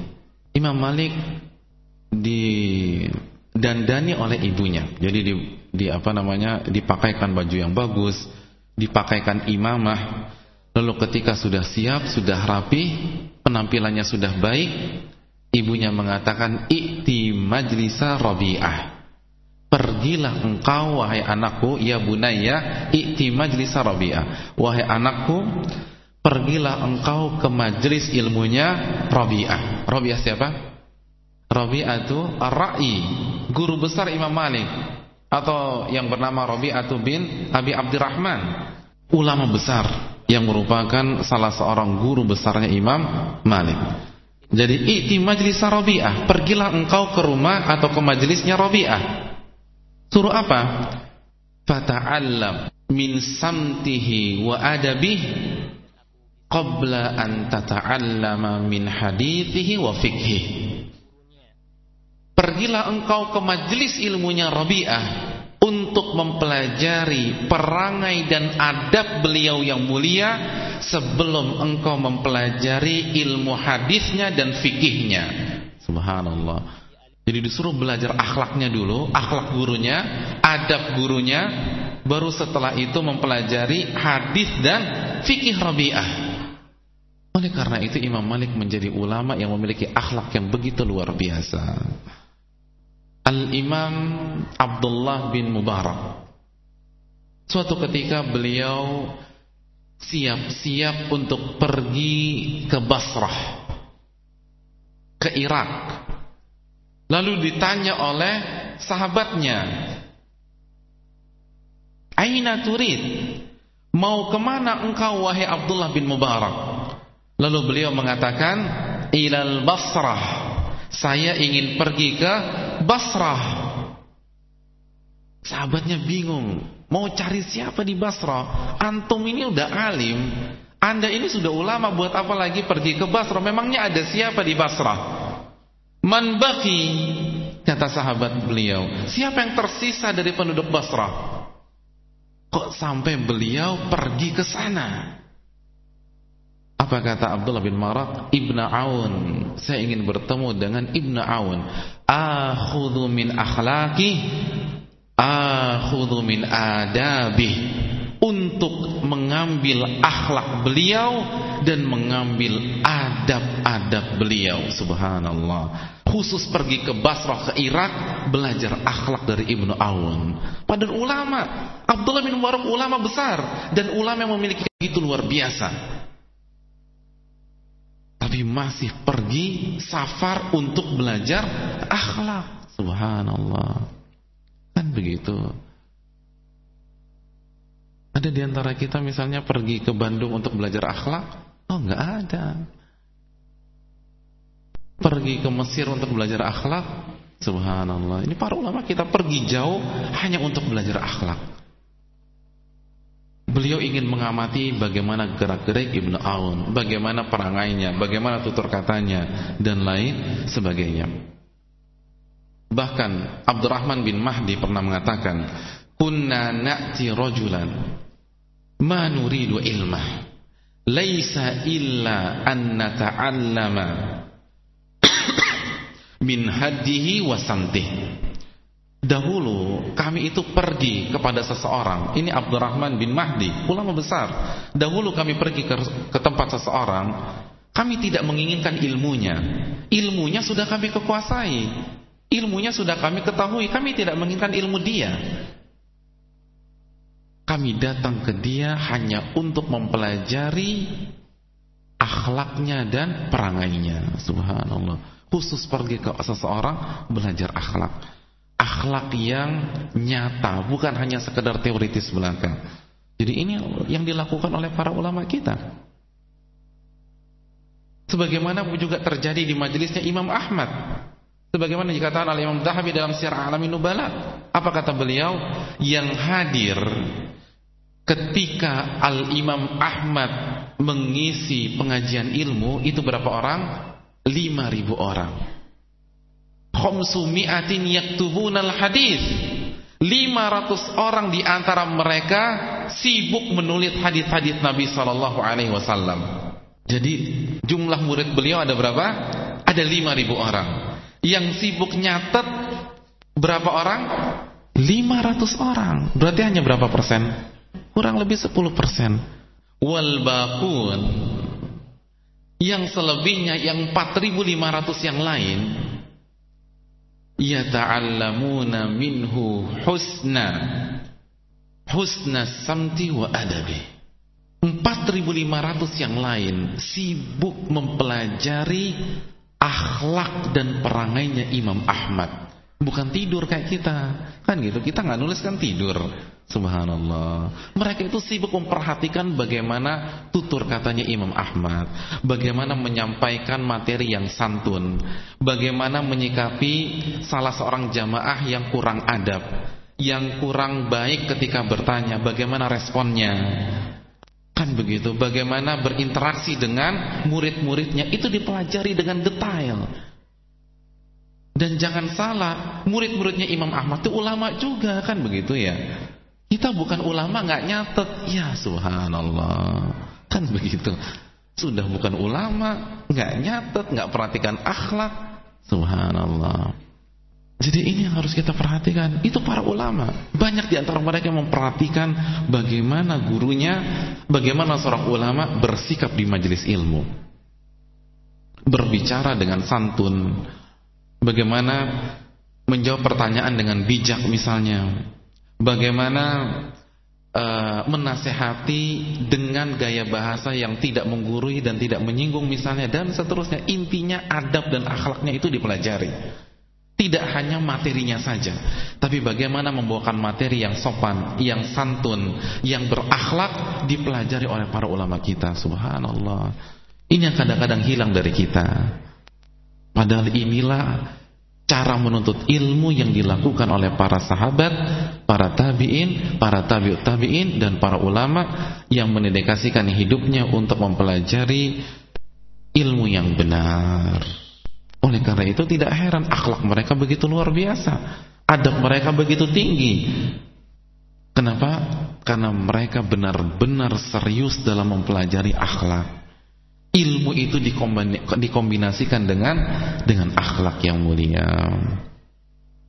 Imam Malik didandani oleh ibunya jadi di, di apa namanya dipakaikan baju yang bagus dipakaikan imamah lalu ketika sudah siap sudah rapi penampilannya sudah baik ibunya mengatakan i'ti majlisa rabi'ah Pergilah engkau wahai anakku ya bunayya i'ti majlis Rabi'ah. Wahai anakku, pergilah engkau ke majlis ilmunya Rabi'ah. Rabi'ah siapa? Rabi'ah itu Ar-Ra'i, guru besar Imam Malik atau yang bernama Rabi'ah bin Abi Abdurrahman, ulama besar yang merupakan salah seorang guru besarnya Imam Malik. Jadi i'ti majlis Rabi'ah, pergilah engkau ke rumah atau ke majlisnya Rabi'ah. Suruh apa? Fata'allam min samtihi wa adabih qabla an tata'allama min hadithihi wa fikhi. Pergilah engkau ke majlis ilmunya Rabi'ah untuk mempelajari perangai dan adab beliau yang mulia sebelum engkau mempelajari ilmu hadisnya dan fikihnya. Subhanallah. Jadi disuruh belajar akhlaknya dulu, akhlak gurunya, adab gurunya, baru setelah itu mempelajari hadis dan fikih Rabi'ah. Oleh karena itu Imam Malik menjadi ulama yang memiliki akhlak yang begitu luar biasa. Al-Imam Abdullah bin Mubarak. Suatu ketika beliau siap-siap untuk pergi ke Basrah ke Irak. Lalu ditanya oleh sahabatnya Aina turid? Mau ke mana engkau wahai Abdullah bin Mubarak? Lalu beliau mengatakan ilal Basrah. Saya ingin pergi ke Basrah sahabatnya bingung mau cari siapa di Basrah antum ini udah alim anda ini sudah ulama buat apa lagi pergi ke Basrah? Memangnya ada siapa di Basrah? Man baki kata sahabat beliau. Siapa yang tersisa dari penduduk Basrah? Kok sampai beliau pergi ke sana? Apa kata Abdullah bin Marak? Ibnu Aun. Saya ingin bertemu dengan Ibnu Aun. Akhudhu min akhlaqi akhudhu min adabi untuk mengambil akhlak beliau dan mengambil adab-adab beliau subhanallah khusus pergi ke Basrah ke Irak belajar akhlak dari Ibnu Aun padahal ulama Abdullah bin Mubarak ulama besar dan ulama yang memiliki itu luar biasa tapi masih pergi safar untuk belajar akhlak subhanallah kan begitu ada di antara kita misalnya pergi ke Bandung untuk belajar akhlak? Oh, enggak ada. Pergi ke Mesir untuk belajar akhlak? Subhanallah. Ini para ulama kita pergi jauh hanya untuk belajar akhlak. Beliau ingin mengamati bagaimana gerak-gerik Ibnu Aun, bagaimana perangainya, bagaimana tutur katanya dan lain sebagainya. Bahkan Abdurrahman bin Mahdi pernah mengatakan, "Kunna na'ti rajulan ma nuridu ilmah laisa illa an nata'allama min haddihi wa Dahulu kami itu pergi kepada seseorang Ini Abdurrahman bin Mahdi Ulama besar Dahulu kami pergi ke, ke tempat seseorang Kami tidak menginginkan ilmunya Ilmunya sudah kami kekuasai Ilmunya sudah kami ketahui Kami tidak menginginkan ilmu dia kami datang ke dia hanya untuk mempelajari akhlaknya dan perangainya. Subhanallah. Khusus pergi ke seseorang belajar akhlak. Akhlak yang nyata, bukan hanya sekedar teoritis belaka. Jadi ini yang dilakukan oleh para ulama kita. Sebagaimana juga terjadi di majelisnya Imam Ahmad. Sebagaimana dikatakan oleh Imam Zahabi dalam Syiar Alamin Nubala. Apa kata beliau? Yang hadir ketika Al-Imam Ahmad mengisi pengajian ilmu itu berapa orang? 5000 orang. Khamsumi'atin yaktubunal hadis. 500 orang di antara mereka sibuk menulis hadis-hadis Nabi sallallahu alaihi wasallam. Jadi jumlah murid beliau ada berapa? Ada 5000 orang. Yang sibuk nyatet berapa orang? 500 orang. Berarti hanya berapa persen? kurang lebih 10% wal baqun yang selebihnya yang 4500 yang lain yata'allamuna minhu husna. Husna samti wa adabi. 4500 yang lain sibuk mempelajari akhlak dan perangainya Imam Ahmad bukan tidur kayak kita. Kan gitu kita nggak nulis kan tidur. Subhanallah. Mereka itu sibuk memperhatikan bagaimana tutur katanya Imam Ahmad. Bagaimana menyampaikan materi yang santun. Bagaimana menyikapi salah seorang jamaah yang kurang adab. Yang kurang baik ketika bertanya bagaimana responnya? Kan begitu. Bagaimana berinteraksi dengan murid-muridnya? Itu dipelajari dengan detail dan jangan salah, murid-muridnya Imam Ahmad itu ulama juga kan begitu ya. Kita bukan ulama nggak nyatet, ya subhanallah. Kan begitu. Sudah bukan ulama, nggak nyatet, nggak perhatikan akhlak. Subhanallah. Jadi ini yang harus kita perhatikan. Itu para ulama. Banyak di antara mereka yang memperhatikan bagaimana gurunya, bagaimana seorang ulama bersikap di majelis ilmu. Berbicara dengan santun. Bagaimana menjawab pertanyaan dengan bijak misalnya. Bagaimana uh, menasehati dengan gaya bahasa yang tidak menggurui dan tidak menyinggung misalnya dan seterusnya. Intinya adab dan akhlaknya itu dipelajari. Tidak hanya materinya saja, tapi bagaimana membawakan materi yang sopan, yang santun, yang berakhlak dipelajari oleh para ulama kita. Subhanallah. Ini yang kadang-kadang hilang dari kita. Padahal inilah cara menuntut ilmu yang dilakukan oleh para sahabat, para tabi'in, para tabi'ut tabi'in dan para ulama yang mendedikasikan hidupnya untuk mempelajari ilmu yang benar. Oleh karena itu tidak heran akhlak mereka begitu luar biasa. Adab mereka begitu tinggi. Kenapa? Karena mereka benar-benar serius dalam mempelajari akhlak. Ilmu itu dikombinasikan dengan dengan akhlak yang mulia.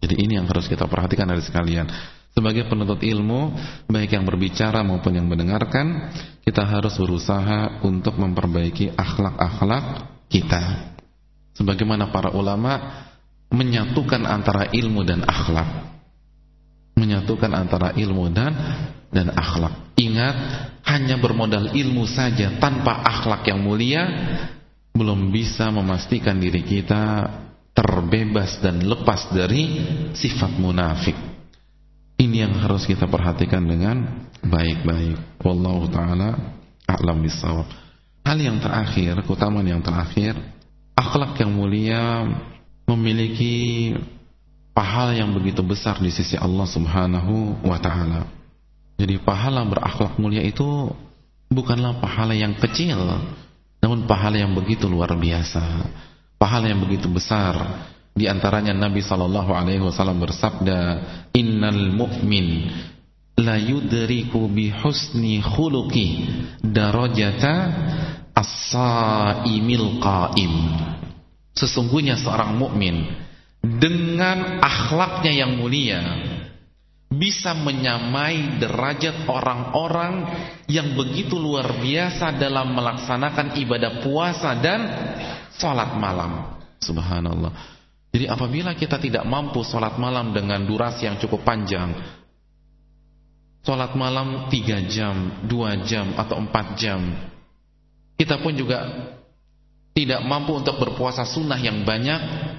Jadi ini yang harus kita perhatikan dari sekalian. Sebagai penuntut ilmu, baik yang berbicara maupun yang mendengarkan, kita harus berusaha untuk memperbaiki akhlak-akhlak kita sebagaimana para ulama menyatukan antara ilmu dan akhlak menyatukan antara ilmu dan dan akhlak. Ingat hanya bermodal ilmu saja tanpa akhlak yang mulia belum bisa memastikan diri kita terbebas dan lepas dari sifat munafik. Ini yang harus kita perhatikan dengan baik-baik. Wallahu taala a'lam bissawab. Hal yang terakhir keutamaan yang terakhir akhlak yang mulia memiliki pahala yang begitu besar di sisi Allah Subhanahu wa taala. Jadi pahala berakhlak mulia itu bukanlah pahala yang kecil, namun pahala yang begitu luar biasa. Pahala yang begitu besar. Di antaranya Nabi sallallahu alaihi wasallam bersabda, "Innal mu'min la yudriku bi husni khuluqi darajata as-saimil qaim. Sesungguhnya seorang mukmin dengan akhlaknya yang mulia bisa menyamai derajat orang-orang yang begitu luar biasa dalam melaksanakan ibadah puasa dan salat malam. Subhanallah. Jadi apabila kita tidak mampu salat malam dengan durasi yang cukup panjang, salat malam 3 jam, 2 jam atau 4 jam, kita pun juga tidak mampu untuk berpuasa sunnah yang banyak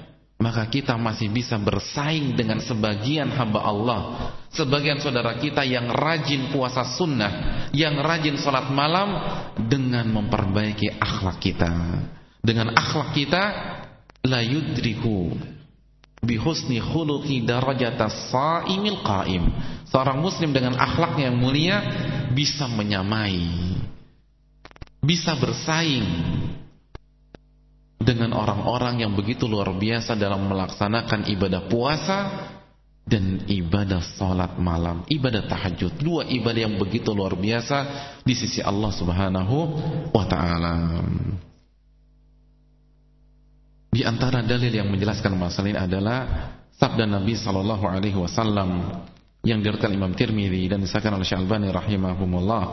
maka kita masih bisa bersaing dengan sebagian hamba Allah. Sebagian saudara kita yang rajin puasa sunnah yang rajin sholat malam dengan memperbaiki akhlak kita. Dengan akhlak kita la yudriku bihusni khuluqi darajatas saimil qaim. Seorang muslim dengan akhlaknya yang mulia bisa menyamai bisa bersaing dengan orang-orang yang begitu luar biasa dalam melaksanakan ibadah puasa dan ibadah salat malam, ibadah tahajud. Dua ibadah yang begitu luar biasa di sisi Allah Subhanahu wa taala. Di antara dalil yang menjelaskan masalah ini adalah sabda Nabi sallallahu alaihi wasallam yang diriwayatkan Imam Tirmizi dan disahkan oleh Syalbani rahimahumullah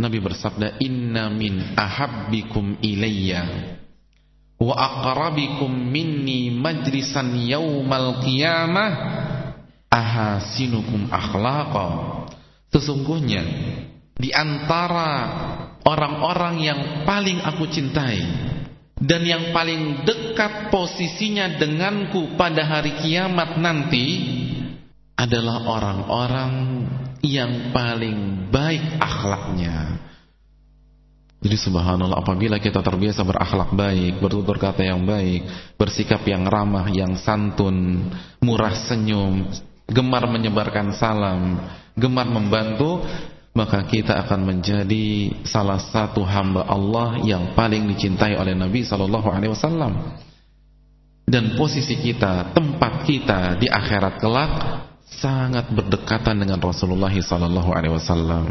Nabi bersabda inna min ahabbikum ilayya wa aqrabikum minni majlisan yaumal qiyamah ahasinukum akhlaqa sesungguhnya di antara orang-orang yang paling aku cintai dan yang paling dekat posisinya denganku pada hari kiamat nanti adalah orang-orang yang paling baik akhlaknya. Jadi subhanallah apabila kita terbiasa berakhlak baik, bertutur kata yang baik, bersikap yang ramah, yang santun, murah senyum, gemar menyebarkan salam, gemar membantu, maka kita akan menjadi salah satu hamba Allah yang paling dicintai oleh Nabi sallallahu alaihi wasallam. Dan posisi kita, tempat kita di akhirat kelak sangat berdekatan dengan Rasulullah sallallahu alaihi wasallam.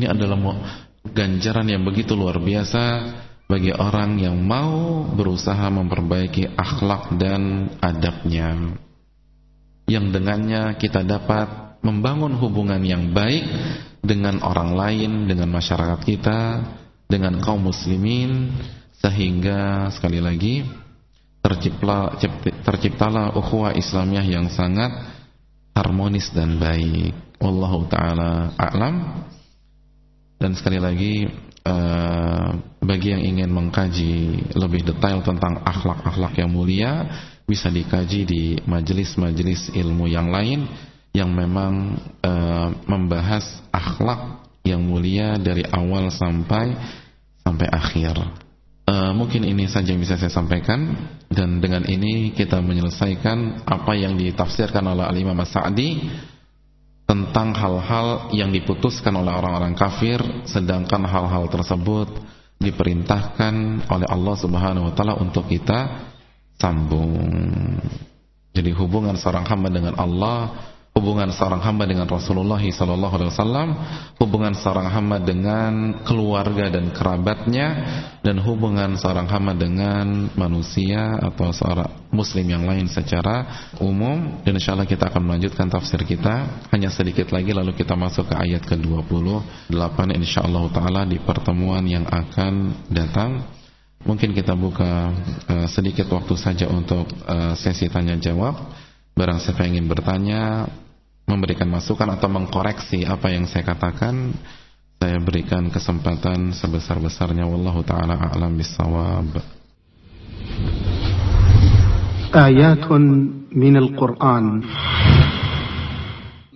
Ini adalah ganjaran yang begitu luar biasa bagi orang yang mau berusaha memperbaiki akhlak dan adabnya yang dengannya kita dapat membangun hubungan yang baik dengan orang lain, dengan masyarakat kita, dengan kaum muslimin sehingga sekali lagi tercipta terciptalah ukhuwah Islamiyah yang sangat harmonis dan baik. Wallahu taala a'lam. Dan sekali lagi uh, bagi yang ingin mengkaji lebih detail tentang akhlak-akhlak yang mulia bisa dikaji di majelis-majelis ilmu yang lain yang memang uh, membahas akhlak yang mulia dari awal sampai sampai akhir. Uh, mungkin ini saja yang bisa saya sampaikan dan dengan ini kita menyelesaikan apa yang ditafsirkan oleh Al-Imam As-Sa'di tentang hal-hal yang diputuskan oleh orang-orang kafir sedangkan hal-hal tersebut diperintahkan oleh Allah Subhanahu wa taala untuk kita sambung. Jadi hubungan seorang hamba dengan Allah hubungan seorang hamba dengan Rasulullah sallallahu alaihi wasallam, hubungan seorang hamba dengan keluarga dan kerabatnya dan hubungan seorang hamba dengan manusia atau seorang muslim yang lain secara umum dan insyaallah kita akan melanjutkan tafsir kita hanya sedikit lagi lalu kita masuk ke ayat ke-28 insyaallah taala di pertemuan yang akan datang. Mungkin kita buka uh, sedikit waktu saja untuk uh, sesi tanya jawab. Barang siapa ingin bertanya, memberikan masukan atau mengkoreksi apa yang saya katakan, saya berikan kesempatan sebesar-besarnya wallahu taala a'lam bissawab. Ayatun minal Qur'an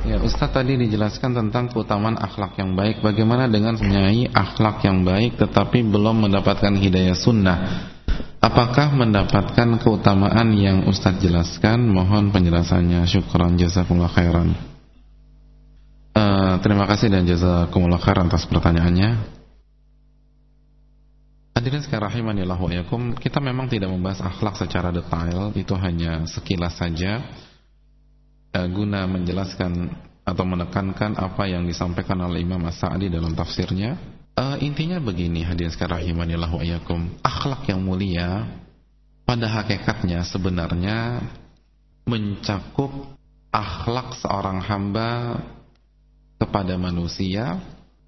Ya, Ustaz tadi dijelaskan tentang keutamaan akhlak yang baik. Bagaimana dengan mempunyai akhlak yang baik tetapi belum mendapatkan hidayah sunnah? Apakah mendapatkan keutamaan yang Ustaz jelaskan? Mohon penjelasannya. Syukran jazakumullah khairan. Uh, terima kasih dan jazakumullah khairan atas pertanyaannya. Hadirin sekalian rahimanillah wa yakum, kita memang tidak membahas akhlak secara detail, itu hanya sekilas saja guna menjelaskan atau menekankan apa yang disampaikan oleh Imam As-Sa'di dalam tafsirnya. Uh, intinya begini hadirin sekalian rahimanillah wa. Akhlak yang mulia pada hakikatnya sebenarnya mencakup akhlak seorang hamba kepada manusia,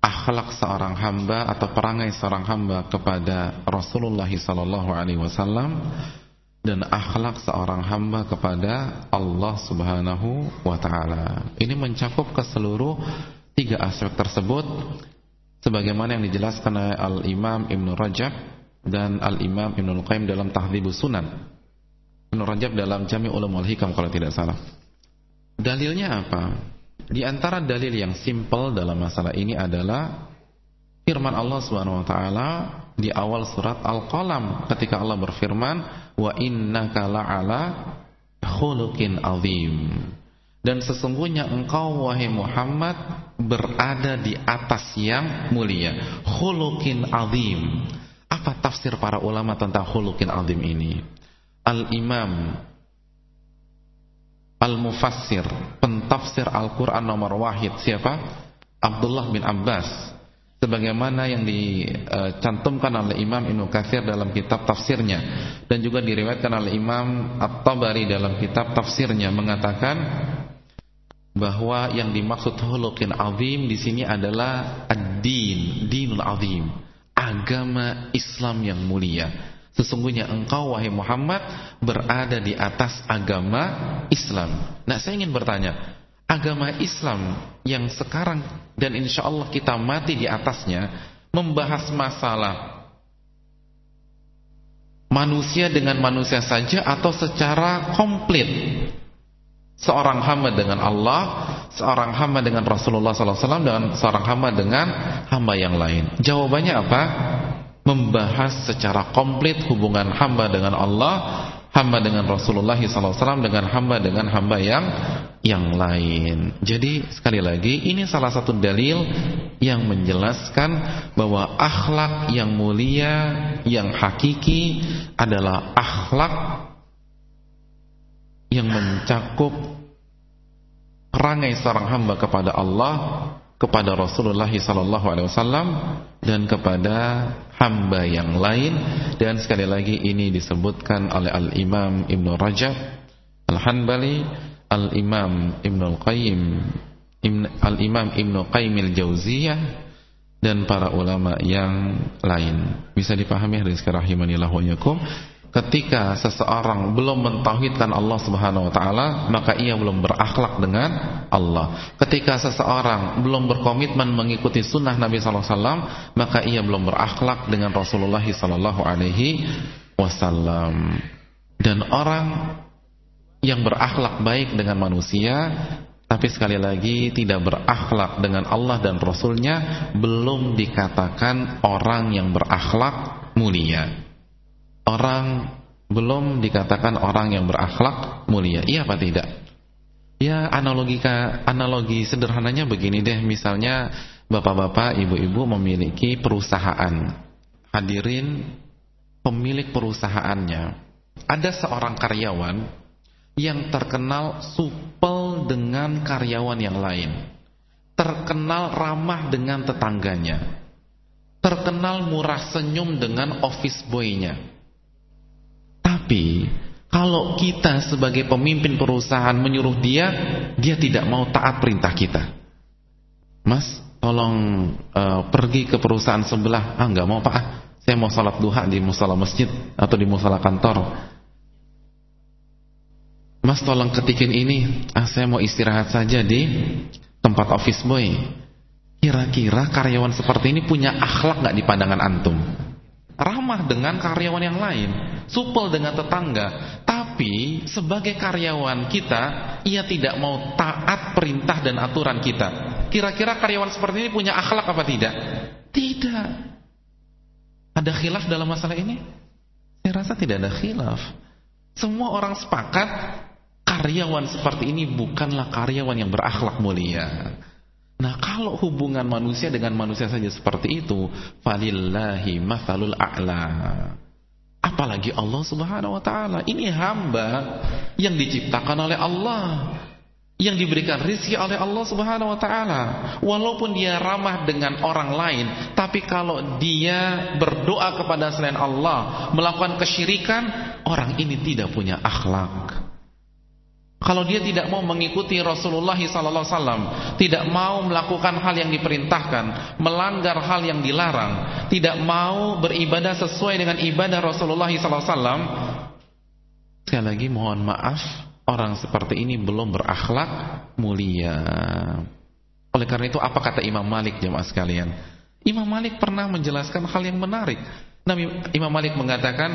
akhlak seorang hamba atau perangai seorang hamba kepada Rasulullah sallallahu alaihi wasallam dan akhlak seorang hamba kepada Allah Subhanahu wa taala. Ini mencakup ke seluruh tiga aspek tersebut sebagaimana yang dijelaskan oleh Al-Imam Ibn Rajab dan Al-Imam Ibn Al-Qayyim dalam Tahdhibus Sunan. Ibn Rajab dalam Jami' Ulumul Hikam kalau tidak salah. Dalilnya apa? Di antara dalil yang simpel dalam masalah ini adalah firman Allah Subhanahu wa taala di awal surat Al-Qalam ketika Allah berfirman wa innaka la'ala khuluqin azim. Dan sesungguhnya engkau wahai Muhammad berada di atas yang mulia. Khuluqin azim. Apa tafsir para ulama tentang khuluqin azim ini? Al-Imam Al-Mufassir pentafsir Al-Quran nomor wahid siapa? Abdullah bin Abbas sebagaimana yang dicantumkan oleh Imam Ibnu Katsir dalam kitab tafsirnya dan juga diriwayatkan oleh Imam At-Tabari dalam kitab tafsirnya mengatakan bahwa yang dimaksud hulukin azim di sini adalah ad-din, dinul azim, agama Islam yang mulia. Sesungguhnya engkau wahai Muhammad berada di atas agama Islam. Nah, saya ingin bertanya, agama Islam yang sekarang dan insya Allah kita mati di atasnya membahas masalah manusia dengan manusia saja atau secara komplit seorang hamba dengan Allah, seorang hamba dengan Rasulullah SAW dan seorang hamba dengan hamba yang lain. Jawabannya apa? membahas secara komplit hubungan hamba dengan Allah, hamba dengan Rasulullah SAW, dengan hamba dengan hamba yang yang lain. Jadi sekali lagi ini salah satu dalil yang menjelaskan bahwa akhlak yang mulia, yang hakiki adalah akhlak yang mencakup perangai seorang hamba kepada Allah kepada Rasulullah sallallahu alaihi wasallam dan kepada hamba yang lain. Dan sekali lagi ini disebutkan oleh Al-Imam Ibn Rajab Al-Hanbali Al-Imam Ibn Al-Qayyim Al-Imam Ibn Qayyim Al-Jauziyah dan para ulama yang lain. Bisa dipahami hadis rahimanillah wa ketika seseorang belum mentauhidkan Allah Subhanahu wa taala, maka ia belum berakhlak dengan Allah. Ketika seseorang belum berkomitmen mengikuti sunnah Nabi sallallahu alaihi wasallam, maka ia belum berakhlak dengan Rasulullah sallallahu alaihi wasallam. Dan orang yang berakhlak baik dengan manusia tapi sekali lagi tidak berakhlak dengan Allah dan Rasulnya belum dikatakan orang yang berakhlak mulia orang belum dikatakan orang yang berakhlak mulia. Iya apa tidak? Ya analogika analogi sederhananya begini deh, misalnya bapak-bapak, ibu-ibu memiliki perusahaan. Hadirin pemilik perusahaannya. Ada seorang karyawan yang terkenal supel dengan karyawan yang lain. Terkenal ramah dengan tetangganya. Terkenal murah senyum dengan office boy-nya tapi kalau kita sebagai pemimpin perusahaan menyuruh dia, dia tidak mau taat perintah kita. Mas, tolong uh, pergi ke perusahaan sebelah. Ah, nggak mau pak. Ah, saya mau salat duha di musola masjid atau di musola kantor. Mas, tolong ketikin ini. Ah, saya mau istirahat saja di tempat office boy. Kira-kira karyawan seperti ini punya akhlak nggak di pandangan antum? Ramah dengan karyawan yang lain, supel dengan tetangga, tapi sebagai karyawan kita, ia tidak mau taat perintah dan aturan kita. Kira-kira karyawan seperti ini punya akhlak apa tidak? Tidak. Ada khilaf dalam masalah ini? Saya rasa tidak ada khilaf. Semua orang sepakat karyawan seperti ini bukanlah karyawan yang berakhlak mulia. Nah kalau hubungan manusia dengan manusia saja seperti itu Falillahi mathalul a'la. Apalagi Allah subhanahu wa ta'ala. Ini hamba yang diciptakan oleh Allah Yang diberikan rizki oleh Allah subhanahu wa ta'ala. Walaupun dia ramah dengan orang lain Tapi kalau dia berdoa kepada selain Allah Melakukan kesyirikan Orang ini tidak punya akhlak kalau dia tidak mau mengikuti Rasulullah SAW, tidak mau melakukan hal yang diperintahkan, melanggar hal yang dilarang, tidak mau beribadah sesuai dengan ibadah Rasulullah SAW, sekali lagi mohon maaf, orang seperti ini belum berakhlak mulia. Oleh karena itu apa kata Imam Malik jemaah sekalian? Imam Malik pernah menjelaskan hal yang menarik. Nabi Imam Malik mengatakan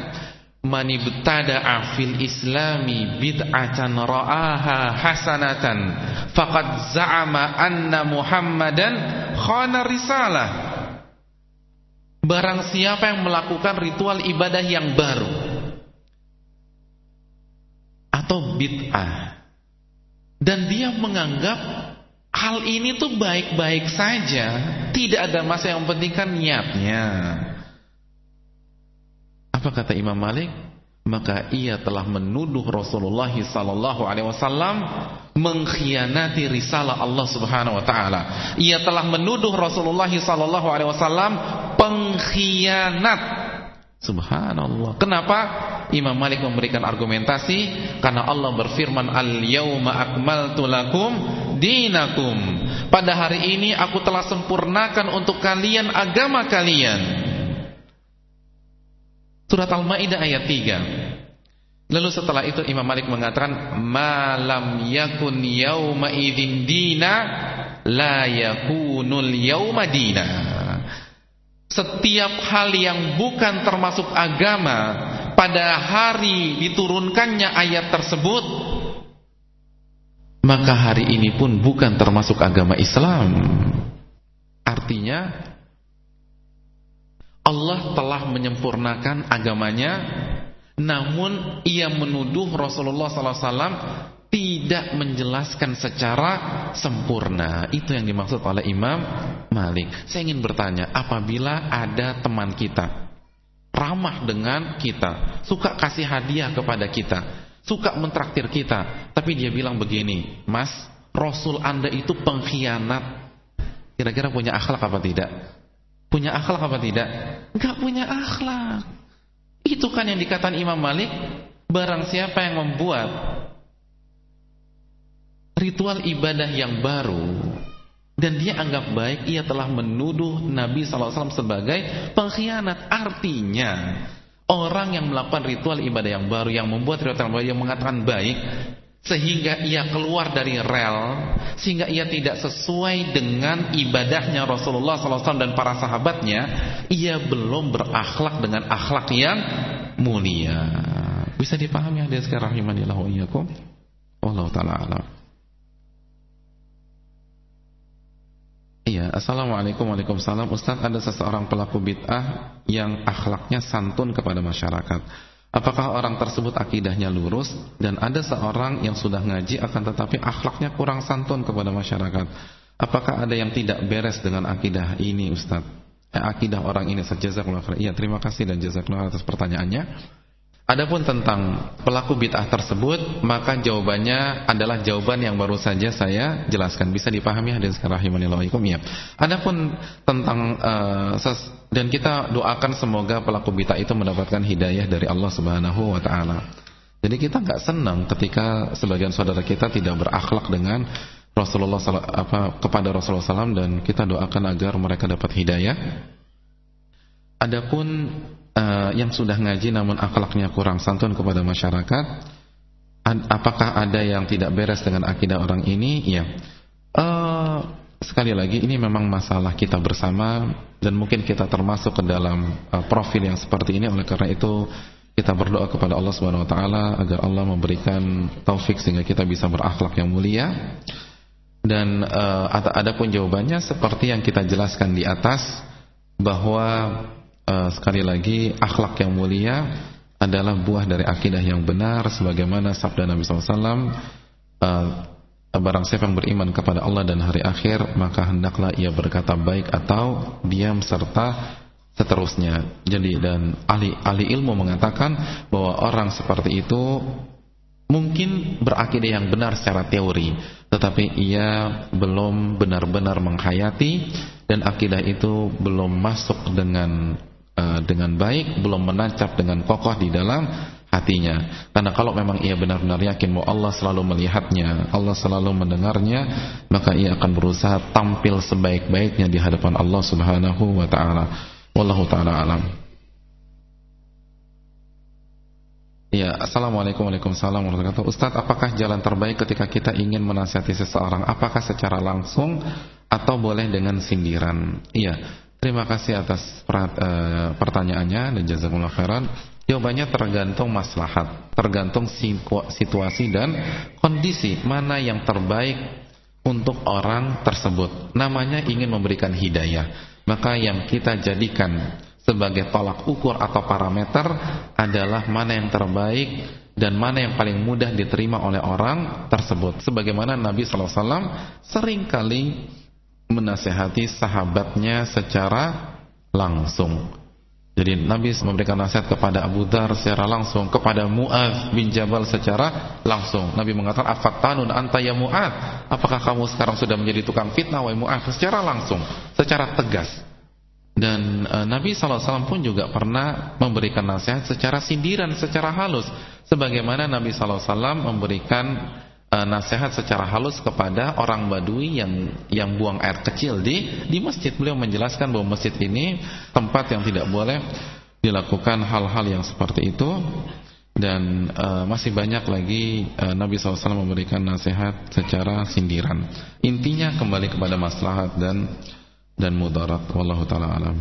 man ibtada'a fil islami bid'atan ra'aha hasanatan faqad za'ama anna muhammadan khana risalah. Barang siapa yang melakukan ritual ibadah yang baru atau bid'ah dan dia menganggap hal ini tuh baik-baik saja tidak ada masalah yang penting kan niatnya apa kata Imam Malik? Maka ia telah menuduh Rasulullah sallallahu alaihi wasallam mengkhianati risalah Allah Subhanahu wa taala. Ia telah menuduh Rasulullah sallallahu alaihi wasallam pengkhianat. Subhanallah. Kenapa? Imam Malik memberikan argumentasi karena Allah berfirman al-yauma akmaltu lakum dinakum. Pada hari ini aku telah sempurnakan untuk kalian agama kalian. Surat Al-Maidah ayat 3. Lalu setelah itu Imam Malik mengatakan malam yakun yauma idzin dina la yakunul yauma dina. Setiap hal yang bukan termasuk agama pada hari diturunkannya ayat tersebut maka hari ini pun bukan termasuk agama Islam. Artinya Allah telah menyempurnakan agamanya namun ia menuduh Rasulullah SAW tidak menjelaskan secara sempurna. Itu yang dimaksud oleh Imam Malik. Saya ingin bertanya, apabila ada teman kita ramah dengan kita, suka kasih hadiah kepada kita, suka mentraktir kita, tapi dia bilang begini, "Mas, Rasul Anda itu pengkhianat." Kira-kira punya akhlak apa tidak? Punya akhlak apa tidak? Enggak punya akhlak. Itu kan yang dikatakan Imam Malik, barang siapa yang membuat ritual ibadah yang baru dan dia anggap baik, ia telah menuduh Nabi SAW sebagai pengkhianat. Artinya, orang yang melakukan ritual ibadah yang baru, yang membuat ritual ibadah yang mengatakan baik, sehingga ia keluar dari rel sehingga ia tidak sesuai dengan ibadahnya Rasulullah SAW dan para sahabatnya ia belum berakhlak dengan akhlak yang mulia. Bisa dipahami hadis sekarang rahimanillah wallahu taala alam. Iya, Assalamualaikum Waalaikumsalam. Ustaz ada seseorang pelaku bid'ah Yang akhlaknya santun kepada masyarakat Apakah orang tersebut akidahnya lurus dan ada seorang yang sudah ngaji akan tetapi akhlaknya kurang santun kepada masyarakat? Apakah ada yang tidak beres dengan akidah ini Ustaz? Eh, akidah orang ini Jazakallahu khair. Iya, terima kasih dan jazakallahu atas pertanyaannya. Adapun tentang pelaku bid'ah tersebut, maka jawabannya adalah jawaban yang baru saja saya jelaskan. Bisa dipahami hadirin rahimanillah ya. Adapun tentang uh, dan kita doakan semoga pelaku bid'ah itu mendapatkan hidayah dari Allah Subhanahu wa taala. Jadi kita nggak senang ketika sebagian saudara kita tidak berakhlak dengan Rasulullah apa kepada Rasulullah SAW dan kita doakan agar mereka dapat hidayah. Adapun uh, yang sudah ngaji namun akhlaknya kurang santun kepada masyarakat apakah ada yang tidak beres dengan akidah orang ini? Ya uh, sekali lagi ini memang masalah kita bersama dan mungkin kita termasuk ke dalam uh, profil yang seperti ini. Oleh karena itu kita berdoa kepada Allah Subhanahu wa taala agar Allah memberikan taufik sehingga kita bisa berakhlak yang mulia. Dan uh, ada pun jawabannya seperti yang kita jelaskan di atas bahwa uh, sekali lagi akhlak yang mulia adalah buah dari akidah yang benar sebagaimana sabda Nabi SAW uh, eh, barang siapa yang beriman kepada Allah dan hari akhir maka hendaklah ia berkata baik atau diam serta seterusnya. Jadi dan ahli ahli ilmu mengatakan bahwa orang seperti itu mungkin berakidah yang benar secara teori tetapi ia belum benar-benar menghayati dan akidah itu belum masuk dengan uh, dengan baik, belum menancap dengan kokoh di dalam hatinya. Karena kalau memang ia benar-benar yakin bahwa Allah selalu melihatnya, Allah selalu mendengarnya, maka ia akan berusaha tampil sebaik-baiknya di hadapan Allah Subhanahu wa taala. Wallahu taala alam. Ya, Assalamualaikum warahmatullahi wabarakatuh Ustaz, apakah jalan terbaik ketika kita ingin menasihati seseorang Apakah secara langsung atau boleh dengan sindiran Iya, Terima kasih atas uh, pertanyaannya dan jazakumullah khairan. Jawabannya tergantung maslahat, tergantung situasi dan kondisi mana yang terbaik untuk orang tersebut. Namanya ingin memberikan hidayah. Maka yang kita jadikan sebagai tolak ukur atau parameter adalah mana yang terbaik dan mana yang paling mudah diterima oleh orang tersebut. Sebagaimana Nabi SAW sering kali menasehati sahabatnya secara langsung. Jadi Nabi memberikan nasihat kepada Abu Dhar secara langsung, kepada Mu'ad bin Jabal secara langsung. Nabi mengatakan, "Afattanun anta ya Mu'ad? Apakah kamu sekarang sudah menjadi tukang fitnah wahai Mu'ad?" Secara langsung, secara tegas. Dan e, Nabi SAW pun juga pernah memberikan nasihat secara sindiran, secara halus. Sebagaimana Nabi SAW memberikan uh, nasihat secara halus kepada orang Badui yang yang buang air kecil di di masjid. Beliau menjelaskan bahwa masjid ini tempat yang tidak boleh dilakukan hal-hal yang seperti itu dan uh, masih banyak lagi uh, Nabi SAW memberikan nasihat secara sindiran. Intinya kembali kepada maslahat dan dan mudarat. Wallahu taala alam.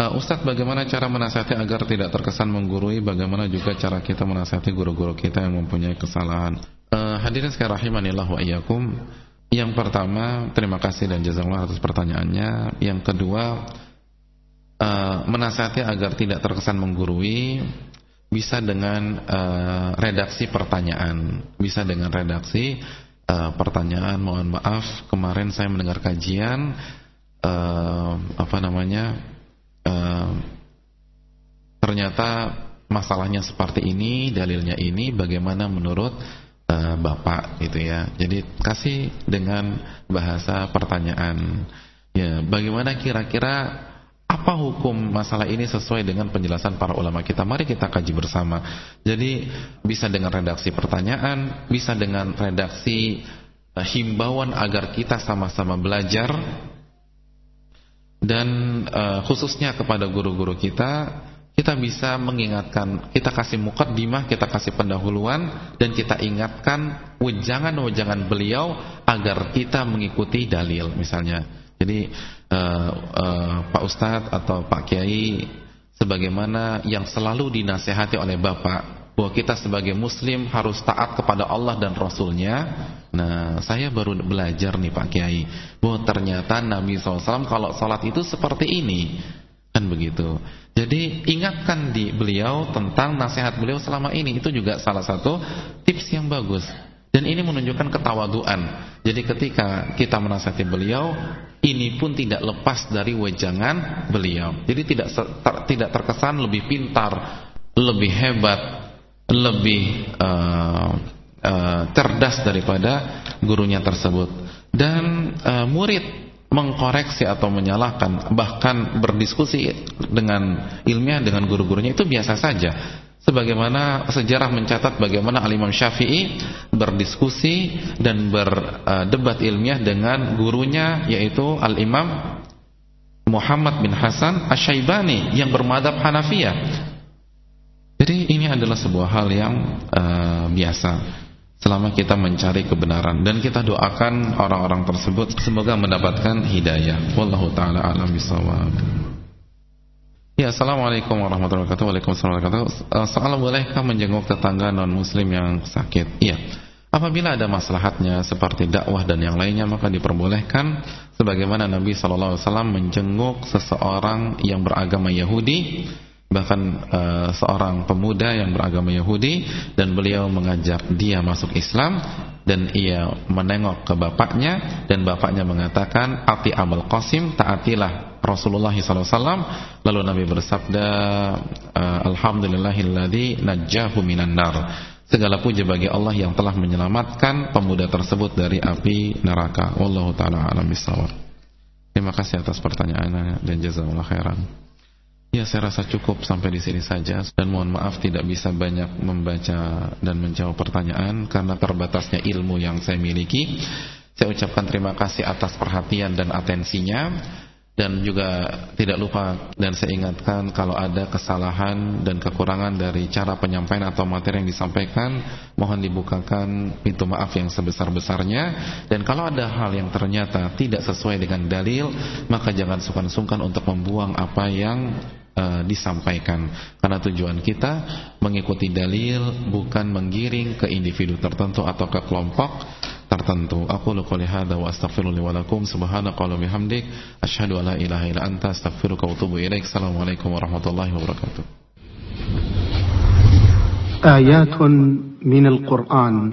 Uh, Ustadz bagaimana cara menasihati agar tidak terkesan menggurui? Bagaimana juga cara kita menasihati guru-guru kita yang mempunyai kesalahan? Uh, Hadirin sekalian rahimanillah wa iyyakum. Yang pertama terima kasih dan jazakallah atas pertanyaannya. Yang kedua uh, menasihati agar tidak terkesan menggurui bisa dengan uh, redaksi pertanyaan, bisa dengan redaksi uh, pertanyaan. Mohon maaf, kemarin saya mendengar kajian uh, apa namanya, uh, ternyata masalahnya seperti ini, dalilnya ini, bagaimana menurut uh, bapak, gitu ya. Jadi kasih dengan bahasa pertanyaan. Ya, bagaimana kira-kira apa hukum masalah ini sesuai dengan penjelasan para ulama kita? Mari kita kaji bersama. Jadi bisa dengan redaksi pertanyaan, bisa dengan redaksi uh, himbauan agar kita sama-sama belajar dan uh, khususnya kepada guru-guru kita kita bisa mengingatkan, kita kasih mukaddimah, kita kasih pendahuluan dan kita ingatkan wejangan-wejangan beliau agar kita mengikuti dalil misalnya. Jadi uh, uh, Pak Ustadz atau Pak Kiai sebagaimana yang selalu dinasehati oleh Bapak bahwa kita sebagai muslim harus taat kepada Allah dan Rasulnya. Nah saya baru belajar nih Pak Kiai Bahwa ternyata Nabi SAW kalau sholat itu seperti ini. Kan begitu. Jadi ingatkan di beliau tentang nasihat beliau selama ini. Itu juga salah satu tips yang bagus. Dan ini menunjukkan ketawaduan. Jadi ketika kita menasihati beliau ini pun tidak lepas dari wejangan beliau. Jadi tidak tidak terkesan lebih pintar, lebih hebat, lebih uh, uh, cerdas daripada gurunya tersebut. Dan uh, murid mengkoreksi atau menyalahkan bahkan berdiskusi dengan ilmiah dengan guru-gurunya itu biasa saja sebagaimana sejarah mencatat bagaimana Al-Imam Syafi'i berdiskusi dan berdebat ilmiah dengan gurunya yaitu Al-Imam Muhammad bin Hasan Asy-Syaibani yang bermadhab Hanafiyah. Jadi ini adalah sebuah hal yang uh, biasa selama kita mencari kebenaran dan kita doakan orang-orang tersebut semoga mendapatkan hidayah. Wallahu taala alam bisawab. Ya, Assalamualaikum warahmatullahi wabarakatuh Waalaikumsalam warahmatullahi wabarakatuh uh, Soal bolehkah menjenguk tetangga non-muslim yang sakit? Iya Apabila ada maslahatnya seperti dakwah dan yang lainnya Maka diperbolehkan Sebagaimana Nabi SAW menjenguk seseorang yang beragama Yahudi Bahkan uh, seorang pemuda yang beragama Yahudi Dan beliau mengajak dia masuk Islam Dan ia menengok ke bapaknya Dan bapaknya mengatakan Ati Abul Qasim taatilah Rasulullah SAW lalu Nabi bersabda uh, Alhamdulillahilladzi najjahu minan nar. Segala puji bagi Allah yang telah menyelamatkan pemuda tersebut dari api neraka. Wallahu taala alam bisawab terima kasih atas pertanyaannya dan jazakallahu khairan Ya saya rasa cukup sampai di sini saja dan mohon maaf tidak bisa banyak membaca dan menjawab pertanyaan karena terbatasnya ilmu yang saya miliki. Saya ucapkan terima kasih atas perhatian dan atensinya dan juga tidak lupa dan saya ingatkan kalau ada kesalahan dan kekurangan dari cara penyampaian atau materi yang disampaikan mohon dibukakan pintu maaf yang sebesar-besarnya. Dan kalau ada hal yang ternyata tidak sesuai dengan dalil maka jangan sungkan-sungkan untuk membuang apa yang uh, disampaikan. Karena tujuan kita mengikuti dalil bukan menggiring ke individu tertentu atau ke kelompok tertentu. Aku qouli hadza wa astaghfiru li wa lakum wa bihamdik asyhadu an la ilaha illa anta astaghfiruka wa atubu ilaik. Assalamualaikum warahmatullahi wabarakatuh. آيات من القرآن